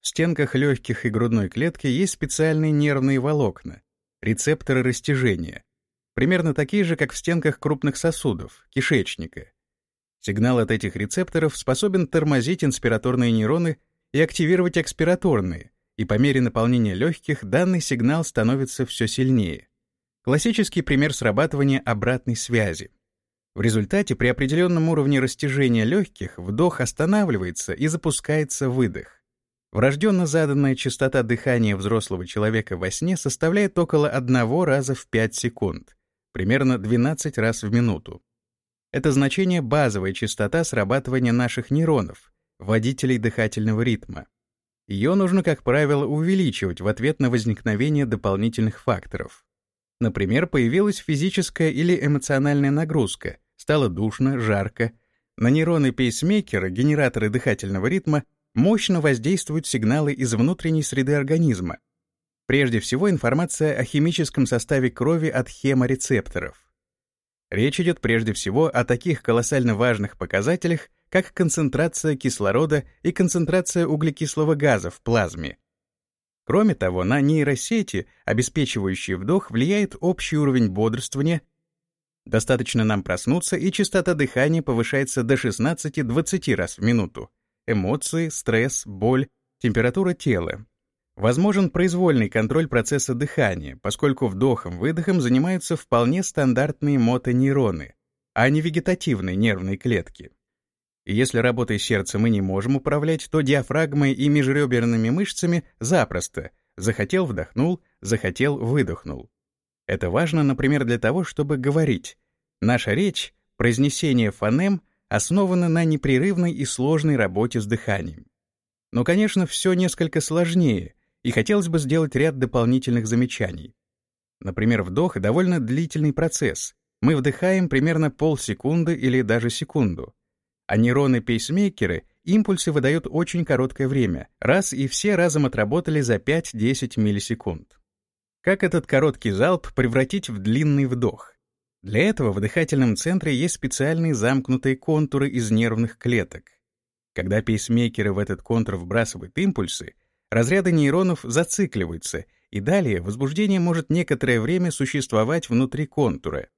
[SPEAKER 1] В стенках легких и грудной клетки есть специальные нервные волокна, рецепторы растяжения, примерно такие же, как в стенках крупных сосудов, кишечника. Сигнал от этих рецепторов способен тормозить инспираторные нейроны и активировать экспираторные, и по мере наполнения легких данный сигнал становится все сильнее. Классический пример срабатывания обратной связи. В результате при определенном уровне растяжения легких вдох останавливается и запускается выдох. Врожденно заданная частота дыхания взрослого человека во сне составляет около одного раза в 5 секунд, примерно 12 раз в минуту. Это значение — базовая частота срабатывания наших нейронов, водителей дыхательного ритма. Ее нужно, как правило, увеличивать в ответ на возникновение дополнительных факторов. Например, появилась физическая или эмоциональная нагрузка, стало душно, жарко. На нейроны пейсмейкера, генераторы дыхательного ритма, мощно воздействуют сигналы из внутренней среды организма. Прежде всего, информация о химическом составе крови от хеморецепторов. Речь идет прежде всего о таких колоссально важных показателях, как концентрация кислорода и концентрация углекислого газа в плазме. Кроме того, на нейросети, обеспечивающие вдох, влияет общий уровень бодрствования. Достаточно нам проснуться, и частота дыхания повышается до 16-20 раз в минуту эмоции, стресс, боль, температура тела. Возможен произвольный контроль процесса дыхания, поскольку вдохом-выдохом занимаются вполне стандартные мотонейроны, а не вегетативные нервные клетки. Если работой сердца мы не можем управлять, то диафрагмой и межреберными мышцами запросто. Захотел — вдохнул, захотел — выдохнул. Это важно, например, для того, чтобы говорить. Наша речь, произнесение фонем — основана на непрерывной и сложной работе с дыханием. Но, конечно, все несколько сложнее, и хотелось бы сделать ряд дополнительных замечаний. Например, вдох — довольно длительный процесс. Мы вдыхаем примерно полсекунды или даже секунду. А нейроны-пейсмейкеры импульсы выдают очень короткое время, раз и все разом отработали за 5-10 миллисекунд. Как этот короткий залп превратить в длинный вдох? Для этого в дыхательном центре есть специальные замкнутые контуры из нервных клеток. Когда пейсмейкеры в этот контур вбрасывают импульсы, разряды нейронов зацикливаются, и далее возбуждение может некоторое время существовать внутри контура.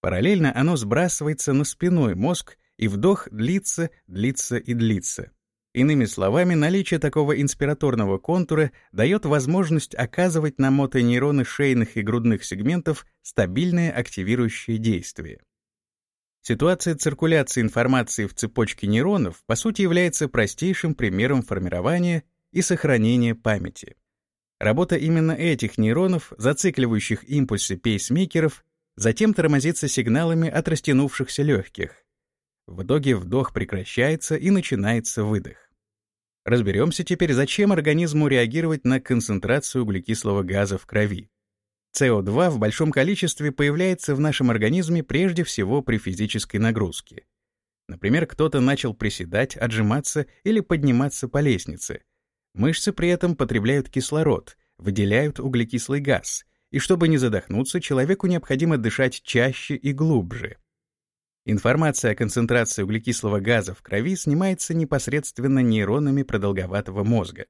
[SPEAKER 1] Параллельно оно сбрасывается на спиной мозг, и вдох длится, длится и длится. Иными словами, наличие такого инспираторного контура дает возможность оказывать на мотонейроны шейных и грудных сегментов стабильное активирующее действие. Ситуация циркуляции информации в цепочке нейронов по сути является простейшим примером формирования и сохранения памяти. Работа именно этих нейронов, зацикливающих импульсы пейсмейкеров, затем тормозится сигналами от растянувшихся легких. В итоге вдох прекращается и начинается выдох. Разберемся теперь, зачем организму реагировать на концентрацию углекислого газа в крови. СО2 в большом количестве появляется в нашем организме прежде всего при физической нагрузке. Например, кто-то начал приседать, отжиматься или подниматься по лестнице. Мышцы при этом потребляют кислород, выделяют углекислый газ, и чтобы не задохнуться, человеку необходимо дышать чаще и глубже. Информация о концентрации углекислого газа в крови снимается непосредственно нейронами продолговатого мозга.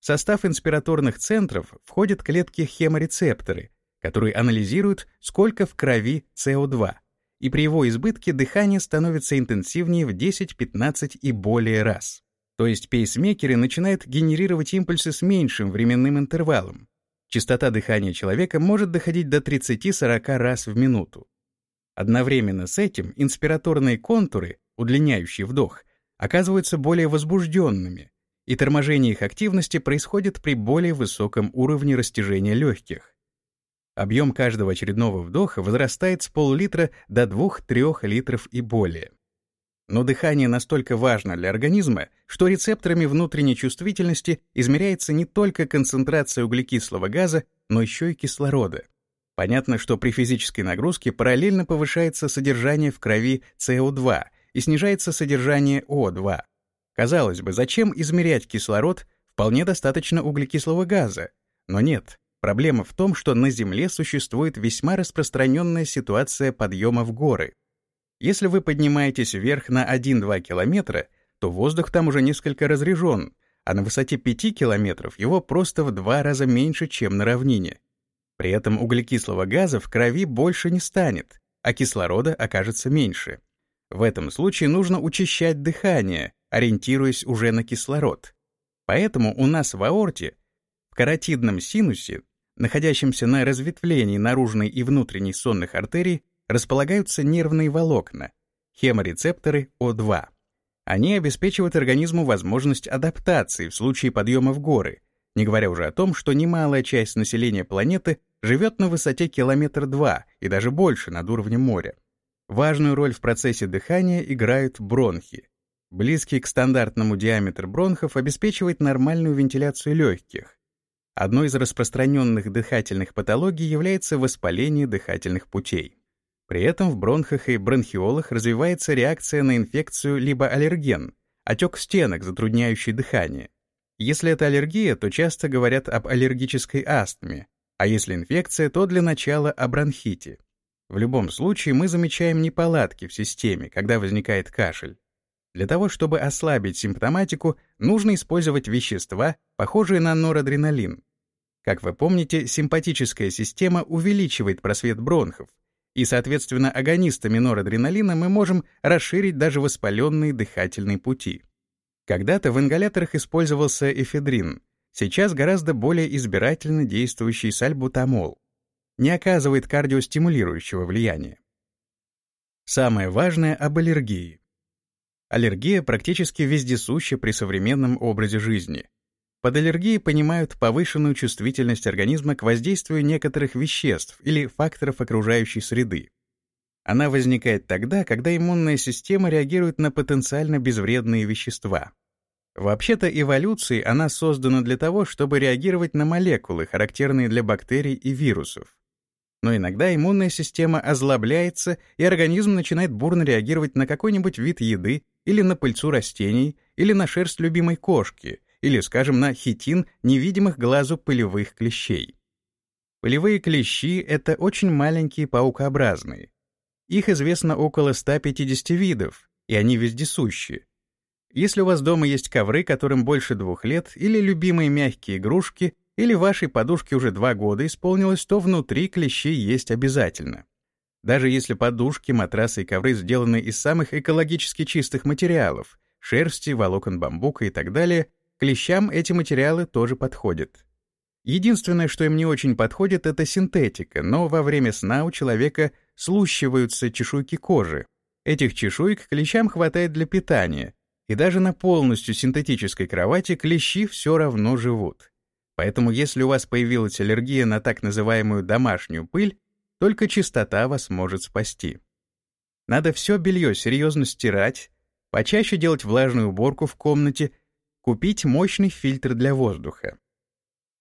[SPEAKER 1] В состав инспираторных центров входят клетки хеморецепторы, которые анализируют, сколько в крови СО2, и при его избытке дыхание становится интенсивнее в 10-15 и более раз. То есть пейсмейкеры начинают генерировать импульсы с меньшим временным интервалом. Частота дыхания человека может доходить до 30-40 раз в минуту. Одновременно с этим инспираторные контуры, удлиняющие вдох, оказываются более возбужденными, и торможение их активности происходит при более высоком уровне растяжения легких. Объем каждого очередного вдоха возрастает с пол-литра до 2-3 литров и более. Но дыхание настолько важно для организма, что рецепторами внутренней чувствительности измеряется не только концентрация углекислого газа, но еще и кислорода. Понятно, что при физической нагрузке параллельно повышается содержание в крови СО2 и снижается содержание О2. Казалось бы, зачем измерять кислород? Вполне достаточно углекислого газа. Но нет. Проблема в том, что на Земле существует весьма распространенная ситуация подъема в горы. Если вы поднимаетесь вверх на 1-2 километра, то воздух там уже несколько разрежен, а на высоте 5 километров его просто в два раза меньше, чем на равнине. При этом углекислого газа в крови больше не станет, а кислорода окажется меньше. В этом случае нужно учащать дыхание, ориентируясь уже на кислород. Поэтому у нас в аорте, в каротидном синусе, находящемся на разветвлении наружной и внутренней сонных артерий, располагаются нервные волокна, хеморецепторы О2. Они обеспечивают организму возможность адаптации в случае подъема в горы, не говоря уже о том, что немалая часть населения планеты живет на высоте километр два и даже больше над уровнем моря. Важную роль в процессе дыхания играют бронхи. Близкий к стандартному диаметр бронхов обеспечивает нормальную вентиляцию легких. Одной из распространенных дыхательных патологий является воспаление дыхательных путей. При этом в бронхах и бронхиолах развивается реакция на инфекцию либо аллерген, отек стенок, затрудняющий дыхание. Если это аллергия, то часто говорят об аллергической астме, а если инфекция, то для начала о бронхите. В любом случае мы замечаем неполадки в системе, когда возникает кашель. Для того, чтобы ослабить симптоматику, нужно использовать вещества, похожие на норадреналин. Как вы помните, симпатическая система увеличивает просвет бронхов, и, соответственно, агонистами норадреналина мы можем расширить даже воспаленные дыхательные пути. Когда-то в ингаляторах использовался эфедрин, сейчас гораздо более избирательно действующий сальбутамол. Не оказывает кардиостимулирующего влияния. Самое важное об аллергии. Аллергия практически вездесуща при современном образе жизни. Под аллергией понимают повышенную чувствительность организма к воздействию некоторых веществ или факторов окружающей среды. Она возникает тогда, когда иммунная система реагирует на потенциально безвредные вещества. Вообще-то эволюцией она создана для того, чтобы реагировать на молекулы, характерные для бактерий и вирусов. Но иногда иммунная система озлобляется, и организм начинает бурно реагировать на какой-нибудь вид еды или на пыльцу растений, или на шерсть любимой кошки, или, скажем, на хитин невидимых глазу пылевых клещей. Пылевые клещи — это очень маленькие паукообразные. Их известно около 150 видов, и они вездесущие. Если у вас дома есть ковры, которым больше двух лет, или любимые мягкие игрушки, или вашей подушке уже два года исполнилось, то внутри клещей есть обязательно. Даже если подушки, матрасы и ковры сделаны из самых экологически чистых материалов — шерсти, волокон бамбука и так далее, Клещам эти материалы тоже подходят. Единственное, что им не очень подходит, это синтетика, но во время сна у человека слущиваются чешуйки кожи. Этих чешуек клещам хватает для питания, и даже на полностью синтетической кровати клещи все равно живут. Поэтому если у вас появилась аллергия на так называемую домашнюю пыль, только чистота вас может спасти. Надо все белье серьезно стирать, почаще делать влажную уборку в комнате Купить мощный фильтр для воздуха.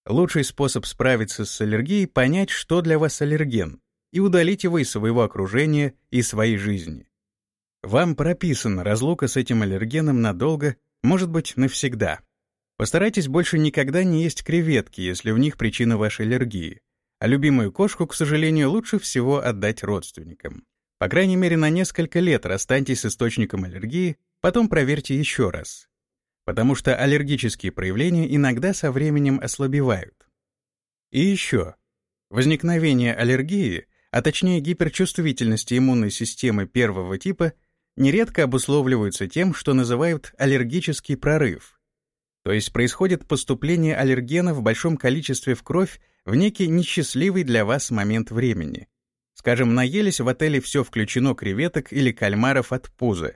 [SPEAKER 1] Лучший способ справиться с аллергией — понять, что для вас аллерген, и удалить его из своего окружения и своей жизни. Вам прописана разлука с этим аллергеном надолго, может быть, навсегда. Постарайтесь больше никогда не есть креветки, если в них причина вашей аллергии. А любимую кошку, к сожалению, лучше всего отдать родственникам. По крайней мере, на несколько лет расстаньтесь с источником аллергии, потом проверьте еще раз потому что аллергические проявления иногда со временем ослабевают. И еще. Возникновение аллергии, а точнее гиперчувствительности иммунной системы первого типа, нередко обусловливаются тем, что называют аллергический прорыв. То есть происходит поступление аллергена в большом количестве в кровь в некий несчастливый для вас момент времени. Скажем, наелись в отеле все включено креветок или кальмаров от пуза,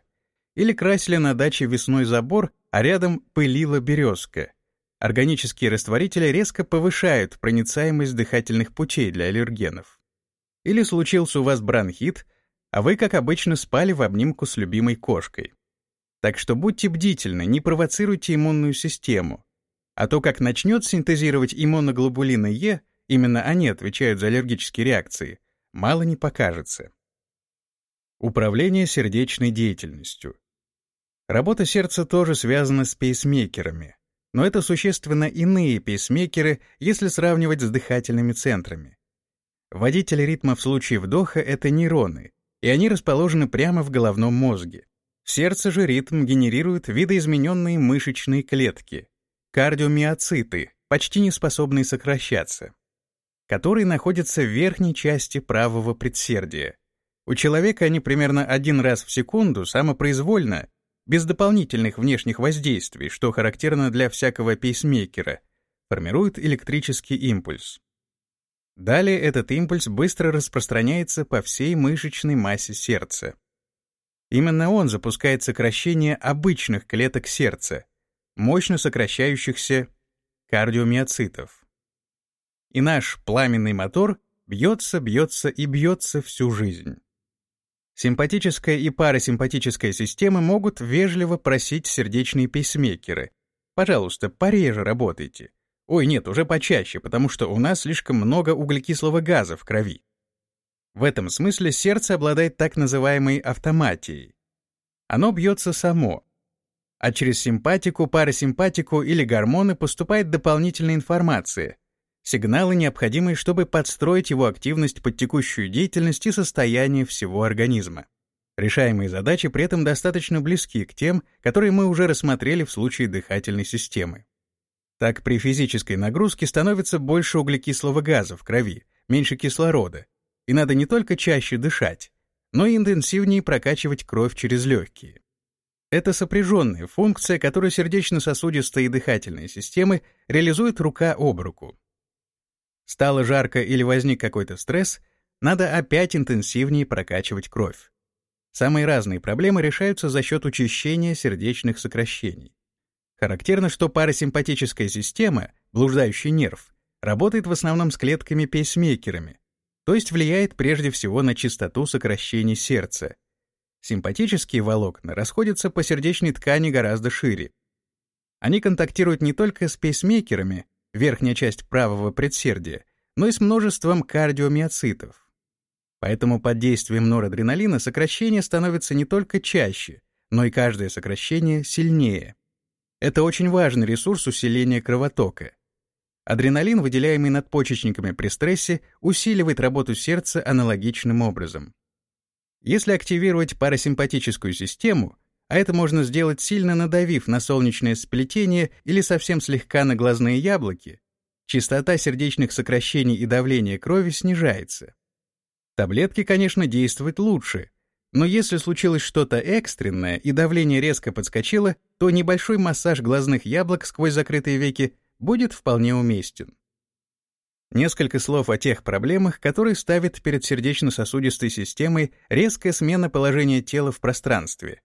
[SPEAKER 1] или красили на даче весной забор, а рядом пылила березка. Органические растворители резко повышают проницаемость дыхательных путей для аллергенов. Или случился у вас бронхит, а вы, как обычно, спали в обнимку с любимой кошкой. Так что будьте бдительны, не провоцируйте иммунную систему. А то, как начнет синтезировать иммуноглобулины Е, именно они отвечают за аллергические реакции, мало не покажется. Управление сердечной деятельностью. Работа сердца тоже связана с пейсмейкерами, но это существенно иные пейсмейкеры, если сравнивать с дыхательными центрами. Водитель ритма в случае вдоха — это нейроны, и они расположены прямо в головном мозге. В сердце же ритм генерируют видоизмененные мышечные клетки, кардиомиоциты, почти не способные сокращаться, которые находятся в верхней части правого предсердия. У человека они примерно один раз в секунду самопроизвольно, без дополнительных внешних воздействий, что характерно для всякого пейсмейкера, формируют электрический импульс. Далее этот импульс быстро распространяется по всей мышечной массе сердца. Именно он запускает сокращение обычных клеток сердца, мощно сокращающихся кардиомиоцитов. И наш пламенный мотор бьется, бьется и бьется всю жизнь. Симпатическая и парасимпатическая системы могут вежливо просить сердечные пейсмейкеры. Пожалуйста, пореже работайте. Ой, нет, уже почаще, потому что у нас слишком много углекислого газа в крови. В этом смысле сердце обладает так называемой автоматией. Оно бьется само, а через симпатику, парасимпатику или гормоны поступает дополнительная информация, сигналы, необходимые, чтобы подстроить его активность под текущую деятельность и состояние всего организма. Решаемые задачи при этом достаточно близки к тем, которые мы уже рассмотрели в случае дыхательной системы. Так при физической нагрузке становится больше углекислого газа в крови, меньше кислорода, и надо не только чаще дышать, но и интенсивнее прокачивать кровь через легкие. Это сопряженная функция, которую сердечно-сосудистые и дыхательные системы реализуют рука об руку. Стало жарко или возник какой-то стресс, надо опять интенсивнее прокачивать кровь. Самые разные проблемы решаются за счет учащения сердечных сокращений. Характерно, что парасимпатическая система, блуждающий нерв, работает в основном с клетками-пейсмейкерами, то есть влияет прежде всего на частоту сокращений сердца. Симпатические волокна расходятся по сердечной ткани гораздо шире. Они контактируют не только с пейсмейкерами, верхняя часть правого предсердия, но и с множеством кардиомиоцитов. Поэтому под действием норадреналина сокращение становится не только чаще, но и каждое сокращение сильнее. Это очень важный ресурс усиления кровотока. Адреналин, выделяемый надпочечниками при стрессе, усиливает работу сердца аналогичным образом. Если активировать парасимпатическую систему, а это можно сделать сильно надавив на солнечное сплетение или совсем слегка на глазные яблоки, частота сердечных сокращений и давление крови снижается. Таблетки, конечно, действуют лучше, но если случилось что-то экстренное и давление резко подскочило, то небольшой массаж глазных яблок сквозь закрытые веки будет вполне уместен. Несколько слов о тех проблемах, которые ставит перед сердечно-сосудистой системой резкая смена положения тела в пространстве.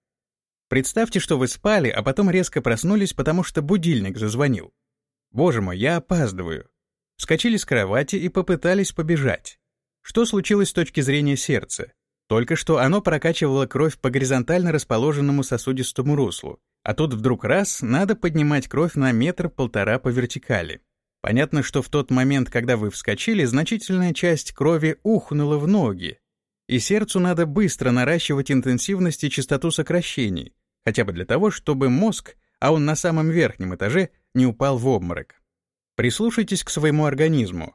[SPEAKER 1] Представьте, что вы спали, а потом резко проснулись, потому что будильник зазвонил. Боже мой, я опаздываю. Вскочили с кровати и попытались побежать. Что случилось с точки зрения сердца? Только что оно прокачивало кровь по горизонтально расположенному сосудистому руслу, а тут вдруг раз, надо поднимать кровь на метр-полтора по вертикали. Понятно, что в тот момент, когда вы вскочили, значительная часть крови ухнула в ноги, и сердцу надо быстро наращивать интенсивность и частоту сокращений, хотя бы для того, чтобы мозг, а он на самом верхнем этаже, не упал в обморок. Прислушайтесь к своему организму,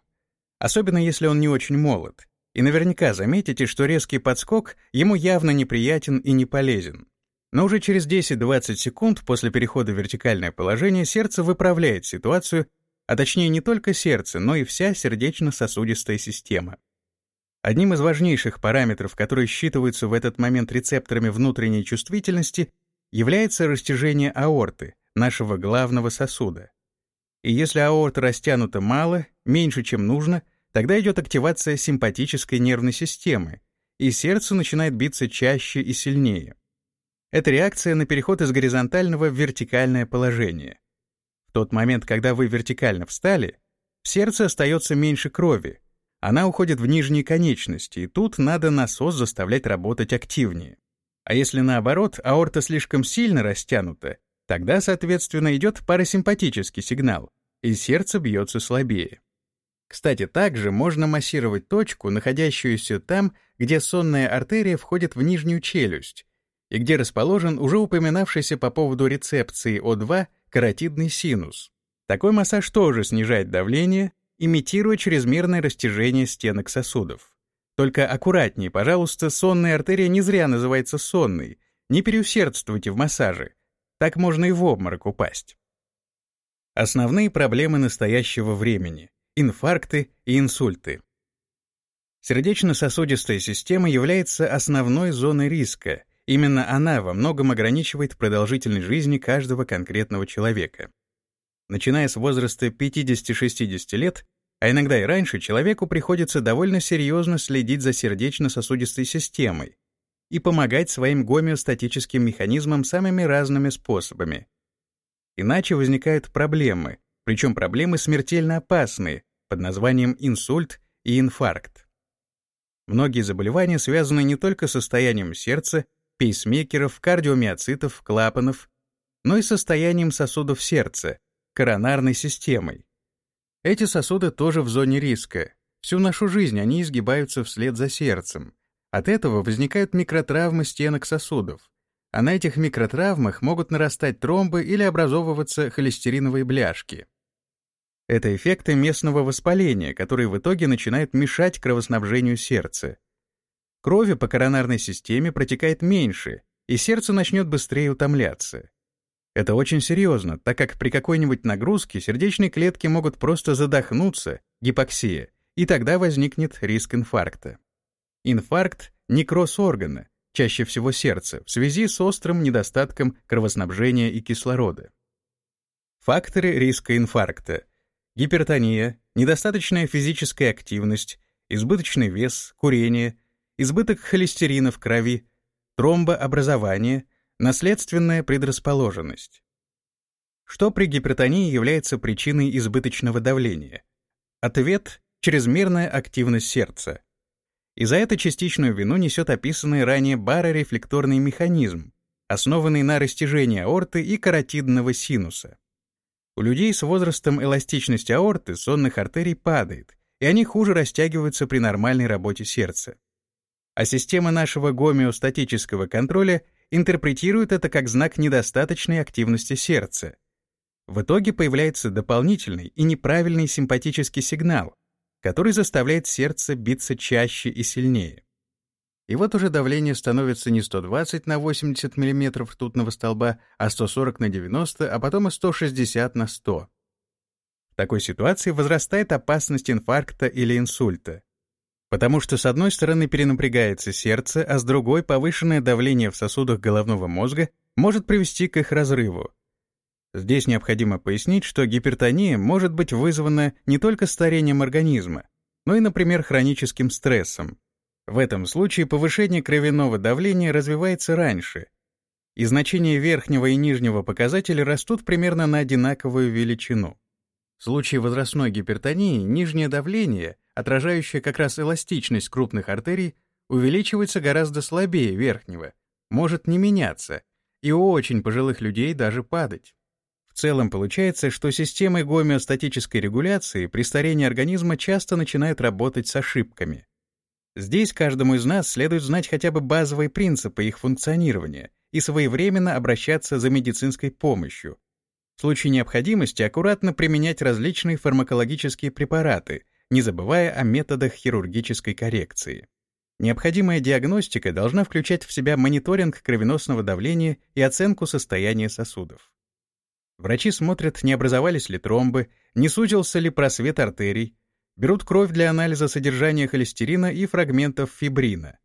[SPEAKER 1] особенно если он не очень молод, и наверняка заметите, что резкий подскок ему явно неприятен и не полезен. Но уже через 10-20 секунд после перехода в вертикальное положение сердце выправляет ситуацию, а точнее не только сердце, но и вся сердечно-сосудистая система. Одним из важнейших параметров, которые считываются в этот момент рецепторами внутренней чувствительности, является растяжение аорты, нашего главного сосуда. И если аорта растянута мало, меньше, чем нужно, тогда идет активация симпатической нервной системы, и сердце начинает биться чаще и сильнее. Это реакция на переход из горизонтального в вертикальное положение. В тот момент, когда вы вертикально встали, в сердце остается меньше крови, она уходит в нижние конечности, и тут надо насос заставлять работать активнее. А если наоборот, аорта слишком сильно растянута, тогда, соответственно, идет парасимпатический сигнал, и сердце бьется слабее. Кстати, также можно массировать точку, находящуюся там, где сонная артерия входит в нижнюю челюсть, и где расположен уже упоминавшийся по поводу рецепции О2 каротидный синус. Такой массаж тоже снижает давление, имитируя чрезмерное растяжение стенок сосудов. Только аккуратнее, пожалуйста, сонная артерия не зря называется сонной. Не переусердствуйте в массаже. Так можно и в обморок упасть. Основные проблемы настоящего времени — инфаркты и инсульты. Сердечно-сосудистая система является основной зоной риска. Именно она во многом ограничивает продолжительность жизни каждого конкретного человека. Начиная с возраста 50-60 лет, а иногда и раньше, человеку приходится довольно серьезно следить за сердечно-сосудистой системой и помогать своим гомеостатическим механизмам самыми разными способами. Иначе возникают проблемы, причем проблемы смертельно опасные, под названием инсульт и инфаркт. Многие заболевания связаны не только с состоянием сердца, пейсмейкеров, кардиомиоцитов, клапанов, но и состоянием сосудов сердца, коронарной системой. Эти сосуды тоже в зоне риска. Всю нашу жизнь они изгибаются вслед за сердцем. От этого возникают микротравмы стенок сосудов, а на этих микротравмах могут нарастать тромбы или образовываться холестериновые бляшки. Это эффекты местного воспаления, которые в итоге начинают мешать кровоснабжению сердца. Крови по коронарной системе протекает меньше, и сердце начнет быстрее утомляться. Это очень серьезно, так как при какой-нибудь нагрузке сердечные клетки могут просто задохнуться, гипоксия, и тогда возникнет риск инфаркта. Инфаркт — некроз органа, чаще всего сердца, в связи с острым недостатком кровоснабжения и кислорода. Факторы риска инфаркта — гипертония, недостаточная физическая активность, избыточный вес, курение, избыток холестерина в крови, тромбообразование — Наследственная предрасположенность. Что при гипертонии является причиной избыточного давления? Ответ — чрезмерная активность сердца. И за это частичную вину несет описанный ранее барорефлекторный механизм, основанный на растяжении аорты и каротидного синуса. У людей с возрастом эластичность аорты сонных артерий падает, и они хуже растягиваются при нормальной работе сердца. А система нашего гомеостатического контроля интерпретирует это как знак недостаточной активности сердца. В итоге появляется дополнительный и неправильный симпатический сигнал, который заставляет сердце биться чаще и сильнее. И вот уже давление становится не 120 на 80 мм ртутного столба, а 140 на 90, а потом и 160 на 100. В такой ситуации возрастает опасность инфаркта или инсульта. Потому что с одной стороны перенапрягается сердце, а с другой повышенное давление в сосудах головного мозга может привести к их разрыву. Здесь необходимо пояснить, что гипертония может быть вызвана не только старением организма, но и, например, хроническим стрессом. В этом случае повышение кровяного давления развивается раньше, и значения верхнего и нижнего показателя растут примерно на одинаковую величину. В случае возрастной гипертонии нижнее давление отражающая как раз эластичность крупных артерий, увеличивается гораздо слабее верхнего, может не меняться, и у очень пожилых людей даже падать. В целом получается, что системы гомеостатической регуляции при старении организма часто начинают работать с ошибками. Здесь каждому из нас следует знать хотя бы базовые принципы их функционирования и своевременно обращаться за медицинской помощью. В случае необходимости аккуратно применять различные фармакологические препараты, не забывая о методах хирургической коррекции. Необходимая диагностика должна включать в себя мониторинг кровеносного давления и оценку состояния сосудов. Врачи смотрят, не образовались ли тромбы, не сузился ли просвет артерий, берут кровь для анализа содержания холестерина и фрагментов фибрина.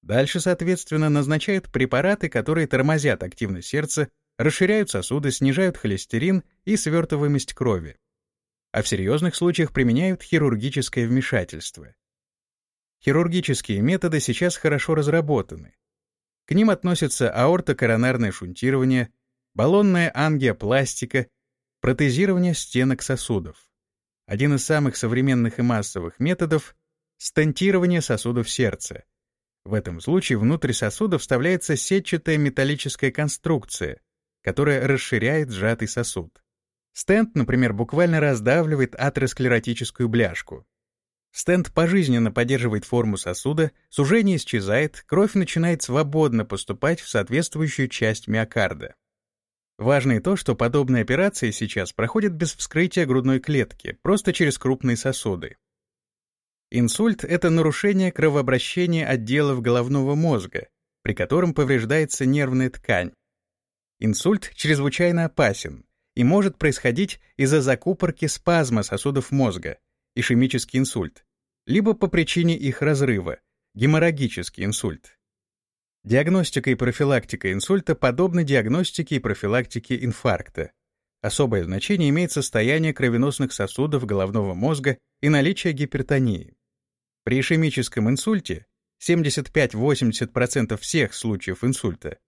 [SPEAKER 1] Дальше, соответственно, назначают препараты, которые тормозят активность сердца, расширяют сосуды, снижают холестерин и свертываемость крови а в серьезных случаях применяют хирургическое вмешательство. Хирургические методы сейчас хорошо разработаны. К ним относятся аортокоронарное шунтирование, баллонная ангиопластика, протезирование стенок сосудов. Один из самых современных и массовых методов — стентирование сосудов сердца. В этом случае внутрь сосуда вставляется сетчатая металлическая конструкция, которая расширяет сжатый сосуд. Стенд, например, буквально раздавливает атеросклеротическую бляшку. Стенд пожизненно поддерживает форму сосуда, сужение исчезает, кровь начинает свободно поступать в соответствующую часть миокарда. Важно и то, что подобные операции сейчас проходят без вскрытия грудной клетки, просто через крупные сосуды. Инсульт — это нарушение кровообращения отделов головного мозга, при котором повреждается нервная ткань. Инсульт чрезвычайно опасен и может происходить из-за закупорки спазма сосудов мозга, ишемический инсульт, либо по причине их разрыва, геморрагический инсульт. Диагностика и профилактика инсульта подобны диагностике и профилактике инфаркта. Особое значение имеет состояние кровеносных сосудов головного мозга и наличие гипертонии. При ишемическом инсульте 75-80% всех случаев инсульта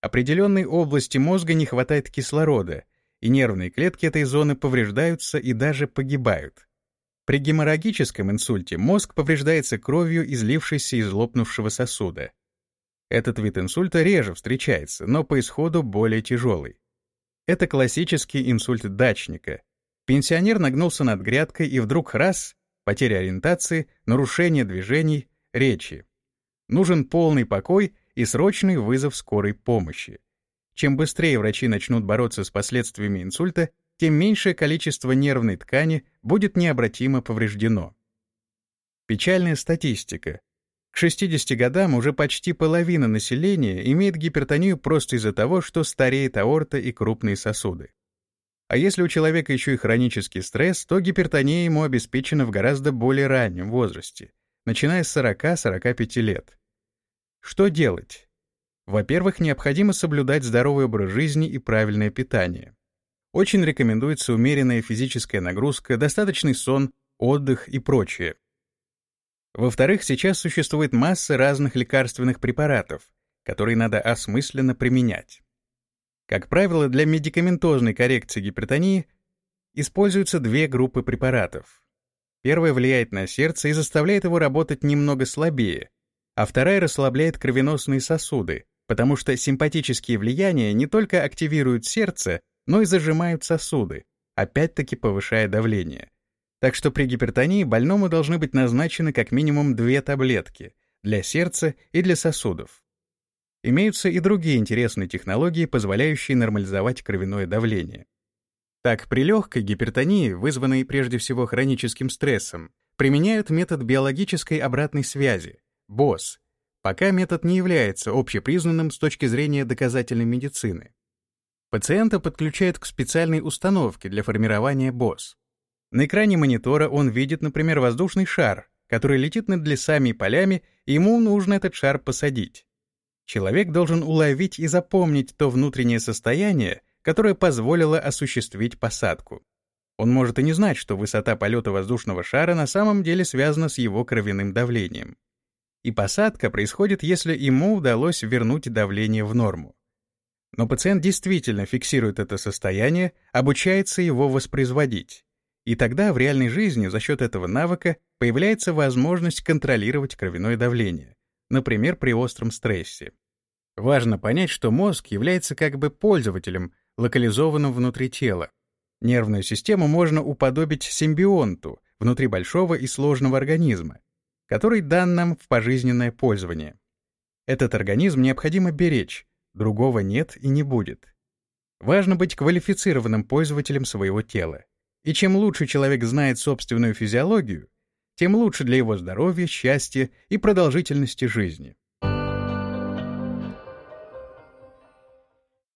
[SPEAKER 1] определенной области мозга не хватает кислорода, и нервные клетки этой зоны повреждаются и даже погибают. При геморрагическом инсульте мозг повреждается кровью, излившейся из лопнувшего сосуда. Этот вид инсульта реже встречается, но по исходу более тяжелый. Это классический инсульт дачника. Пенсионер нагнулся над грядкой и вдруг раз — потеря ориентации, нарушение движений, речи. Нужен полный покой и срочный вызов скорой помощи. Чем быстрее врачи начнут бороться с последствиями инсульта, тем меньшее количество нервной ткани будет необратимо повреждено. Печальная статистика. К 60 годам уже почти половина населения имеет гипертонию просто из-за того, что стареет аорта и крупные сосуды. А если у человека еще и хронический стресс, то гипертония ему обеспечена в гораздо более раннем возрасте, начиная с 40-45 лет. Что делать? Во-первых, необходимо соблюдать здоровый образ жизни и правильное питание. Очень рекомендуется умеренная физическая нагрузка, достаточный сон, отдых и прочее. Во-вторых, сейчас существует масса разных лекарственных препаратов, которые надо осмысленно применять. Как правило, для медикаментозной коррекции гипертонии используются две группы препаратов. Первая влияет на сердце и заставляет его работать немного слабее, а вторая расслабляет кровеносные сосуды, потому что симпатические влияния не только активируют сердце, но и зажимают сосуды, опять-таки повышая давление. Так что при гипертонии больному должны быть назначены как минимум две таблетки для сердца и для сосудов. Имеются и другие интересные технологии, позволяющие нормализовать кровяное давление. Так, при легкой гипертонии, вызванной прежде всего хроническим стрессом, применяют метод биологической обратной связи, БОС, пока метод не является общепризнанным с точки зрения доказательной медицины. Пациента подключают к специальной установке для формирования БОС. На экране монитора он видит, например, воздушный шар, который летит над лесами и полями, и ему нужно этот шар посадить. Человек должен уловить и запомнить то внутреннее состояние, которое позволило осуществить посадку. Он может и не знать, что высота полета воздушного шара на самом деле связана с его кровяным давлением. И посадка происходит, если ему удалось вернуть давление в норму. Но пациент действительно фиксирует это состояние, обучается его воспроизводить. И тогда в реальной жизни за счет этого навыка появляется возможность контролировать кровяное давление, например, при остром стрессе. Важно понять, что мозг является как бы пользователем, локализованным внутри тела. Нервную систему можно уподобить симбионту внутри большого и сложного организма, который дан нам в пожизненное пользование. Этот организм необходимо беречь, Другого нет и не будет. Важно быть квалифицированным пользователем своего тела. И чем лучше человек знает собственную физиологию, тем лучше для его здоровья, счастья и продолжительности жизни.